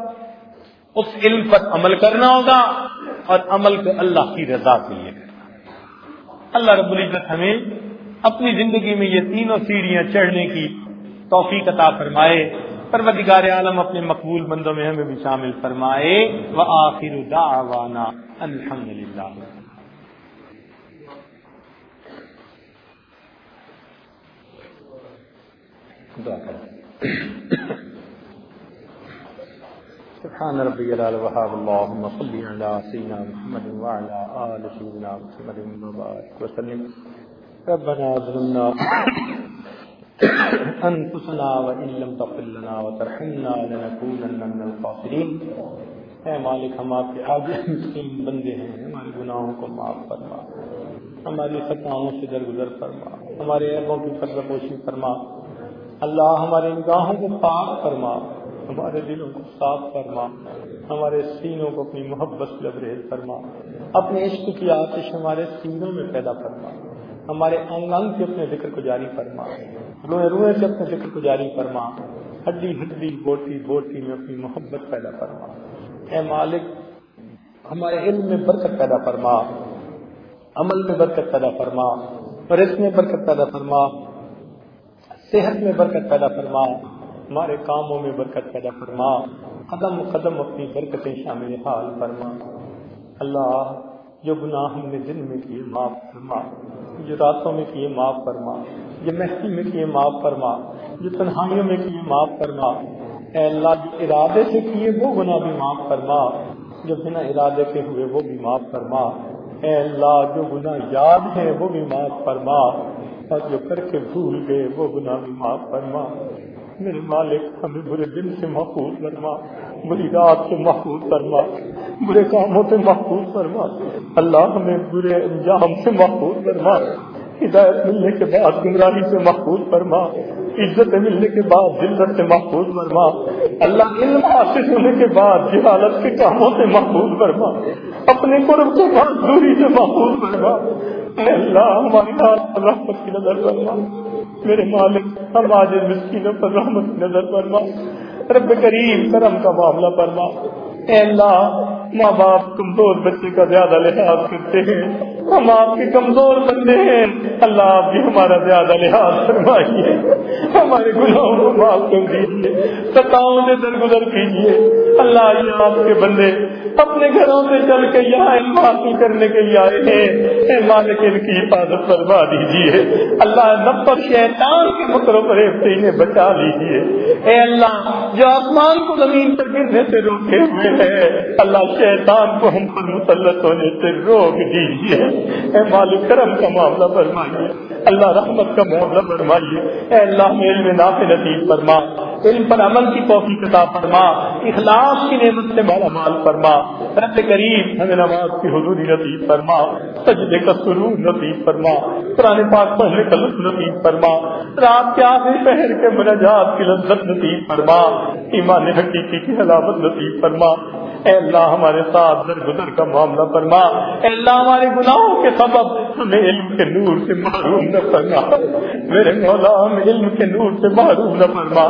اس علم پر عمل کرنا ہوگا اور عمل کو اللہ کی رضا کے لیے کرنا اللہ رب العزت ہمیں اپنی زندگی میں یہ تینوں سیڑھیاں چڑھنے کی توفیق عطا فرمائے۔ پروردگار عالم اپنے مقبول بندوں میں ہمیں بھی شامل فرمائے۔ وہ آخر دعوانا الحمد للہ سبحان ربي العلى وهاب اللهم صل على سيدنا محمد وعلى آل سيدنا محمد وبارك وسلم. ربنا ظلمنا أنفسنا وإن لم تغفر لنا وترحمنا لنكونن من الخاسرين اے مالک، ہم آپ کے آگے مسکین بندے ہیں، ہمارے گناہوں کو معاف فرما، ہماری خطاؤں سے درگزر فرما، ہمارے عیبوں کی فرض پوشی فرما، اللہ ہمارے نگاہوں کو پاک فرما۔ ہمارے دلوں کو صاف فرما، ہمارے سینوں کو اپنی محبت سے لبریز فرما، اپنے عشق کی آتش ہمارے سینوں میں پیدا فرما، ہمارے انگ انگ سے اپنے ذکر کو جاری فرما، روئے روئے سے اپنے ذکر کو جاری فرما، ہڈی ہڈی بوٹی بوٹی میں اپنی محبت پیدا فرما۔ اے مالک، ہمارے علم میں برکت پیدا فرما، عمل میں برکت پیدا فرما، رزق میں برکت پیدا فرما، صحت میں برکت پیدا فرما۔ ہمارے کاموں میں برکت پیدا فرما۔ قدم قدم اپنی برکتیں شامل حال فرما۔ اللہ، جو گناہ ہم نے دن میں کیے معاف فرما۔ جو راتوں میں کیے معاف فرما۔ جو محفل میں کیے معاف فرما۔ جو تنہائیوں میں کیے معاف فرما۔ اے اللہ، جو ارادے سے کیے وہ گناہ بھی معاف فرما۔ جو بنا ارادے کے ہوئے وہ بھی معاف فرما۔ اے اللہ، جو گناہ یاد ہے وہ بھی معاف فرما۔ اور جو کر کے بھول گئے وہ گناہ بھی معاف فرما۔ میرے مالک ہمیں برے دن سے محفوظ فرما بری رات سے محفوظ فرما، برے کاموں سے محفوظ فرما۔ اللہ ہمیں برے انجام سے محفوظ فرما، ہدایت ملنے کے بعد گمراہی سے محفوظ فرما، عزت ملنے کے بعد ذلت سے محفوظ فرما۔ اللہ علم حاصل ہونے کے بعد جہالت کے کاموں سے محفوظ فرما۔ اپنے قرب کے بعد دوری سے محفوظ فرما۔ اللہ، ہماری رحمت کی نظر فرما۔ میرے مالک، ہم آج مسکینوں پر رحمت نظر فرما۔ رب کریم، کرم کا معاملہ فرما۔ اے اللہ ماں باپ کمزور بچے کا زیادہ لحاظ کرتے ہیں۔ ہم آپ کے کمزور بندے ہیں۔ اللہ آپ بھی ہمارا زیادہ لحاظ فرمائیے۔ ہمارے گناہوں کو معاف کر دیجیے۔ ستاؤں سے درگزر کیجیے۔ اللہ یہ آپ کے بندے اپنے گھروں سے چل کے یہاں علم حاصل کرنے کے لیے آئے ہیں۔ اے مالک ان کی حفاظت فرما دیجیے۔ اللہ نب شیطان کے مکروں پر انہیں بچا لیجیے۔ اے اللہ، جو آسمان کو زمین پر گرنے سے روکے ہوئے ہیں، اللہ شیطان کو ہم پر مسلط ہونے سے روک دیجیے مالک کرم کا معاملہ فرمائیے۔ اللہ رحمت کا معاملہ فرمائیے۔ اے اللہ میں علم نافع نصیب فرما۔ علم پر عمل کی توفیق عطا فرما۔ اخلاص کی نعمت سے مالا مال فرما۔ رب کریم ہمیں نماز کی حضوری نصیب فرما۔ سجدے کا سرور نصیب فرما۔ قرآن پاک پڑھنے کا لطف نصیب فرما۔ رات کے آخری پہر کے مناجات کی لذت نصیب فرما۔ ایمان حقیقی کی حلاوت نصیب فرما۔ اے اللہ، ہمارے ساتھ در گزر کا معاملہ فرما۔ اے اللہ، ہمارے گناہوں کے سبب ہمیں علم کے نور سے معروم نہ فرما۔ میرے مولا ہمیں علم کے نور سے معروم نہ فرما۔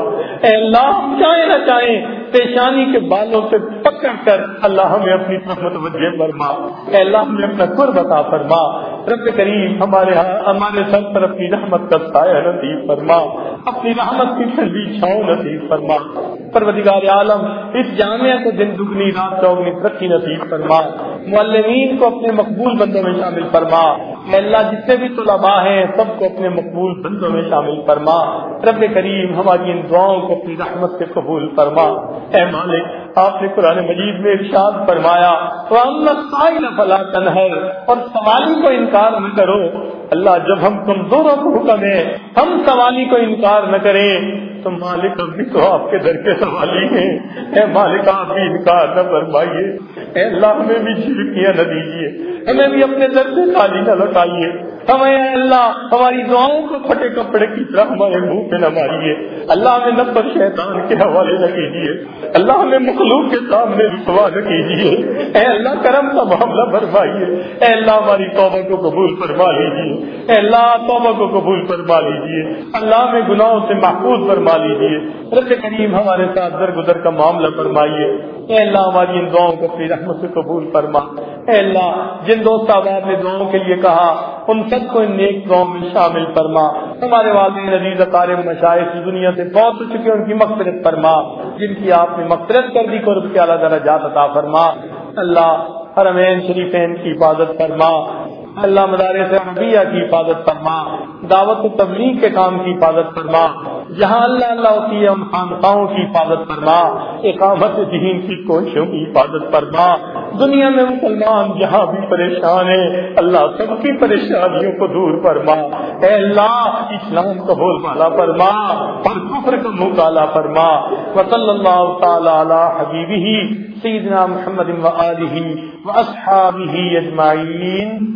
اے اللہ، ہم چاہیں نہ چاہیں پیشانی کے بالوں سے پکڑ کر اللہ ہمیں اپنی متوجہ فرما۔ اے اللہ، ہمیں اپنا قرب عطا فرما۔ رب کریم، ہمارے ہاں، ہمارے سر پر اپنی رحمت کا سایہ نصیب فرما۔ اپنی رحمت کی ٹھنڈی چھاؤں نصیب فرما۔ پروردگار عالم، اس جامعہ کو دن دگنی رات چوگنی ترقی نصیب فرما۔ معلمین کو اپنے مقبول بندوں میں شامل فرما۔ اللہ جتنے بھی طلباء ہیں، سب کو اپنے مقبول بندوں میں شامل فرما۔ رب کریم ہماری ان دعاؤں کو اپنی رحمت سے قبول فرما۔ اے مالک، آپ نے قرآن مجید میں ارشاد فرمایا فلا تنہر اور سوالی کو انکار نہ کرو۔ اللہ جب ہم کمزوروں کو حکم ہے ہم سوالی کو انکار نہ کریں۔ تو مالک اب بھی تو آپ کے در کے سوالی ہیں۔ اے مالک آپ بھی انکار نہ فرمائیے۔ اے اللہ ہمیں بھی چھڑکیاں نہ دیجیے۔ ہمیں بھی اپنے در سے خالی نہ لوٹائیے ہمیں اللہ، ہماری دعاؤں کو پھٹے کپڑے کی طرح ہمارے منہ پہ نہ ماریے اللہ ہمیں نبر شیطان کے حوالے نہ کیجیے اللہ ہمیں مخلوق کے سامنے رسوا نہ کیجیے اے اللہ، کرم کا معاملہ فرمائیے اے اللہ، ہماری توبہ کو قبول فرما لیجیے اے اللہ، توبہ کو قبول فرما لیجیے اللہ میں گناہوں سے محفوظ فرما لیجیے رب کریم ہمارے ساتھ در گزر کا معاملہ فرمائیے۔ اے اللہ، ہماری ان دعاؤں کو اپنی رحمت سے قبول فرما۔ اے اللہ، جن دوست آباد نے دعاؤں کے لیے کہا، ان سب کو نیک قوم میں شامل فرما۔ ہمارے والدین عزیز اقارب مشاہد کی دنیا سے بہت ہو چکے ان کی مغفرت فرما۔ جن کی آپ نے مغفرت کر دی، قرب کے اعلیٰ درجات عطا فرما۔ اللہ حرمین شریفین کی حفاظت فرما۔ اللہ مدارس عربیہ کی حفاظت فرما، دعوت و تبلیغ کے کام کی حفاظت فرما، جہاں اللہ اللہ ہوتی ہے ان خانقاہوں کی حفاظت فرما، اقامت دین کی کوششوں کی حفاظت فرما۔ دنیا میں مسلمان جہاں بھی پریشان ہیں، اللہ سب کی پریشانیوں کو دور فرما۔ اے اللہ، اسلام کو بول والا فرما، اور کفر کا منہ فرما۔ وصلی اللہ تعالی علی حبیبہ، سیدنا محمد و آلہ و اصحابہ اجمعین۔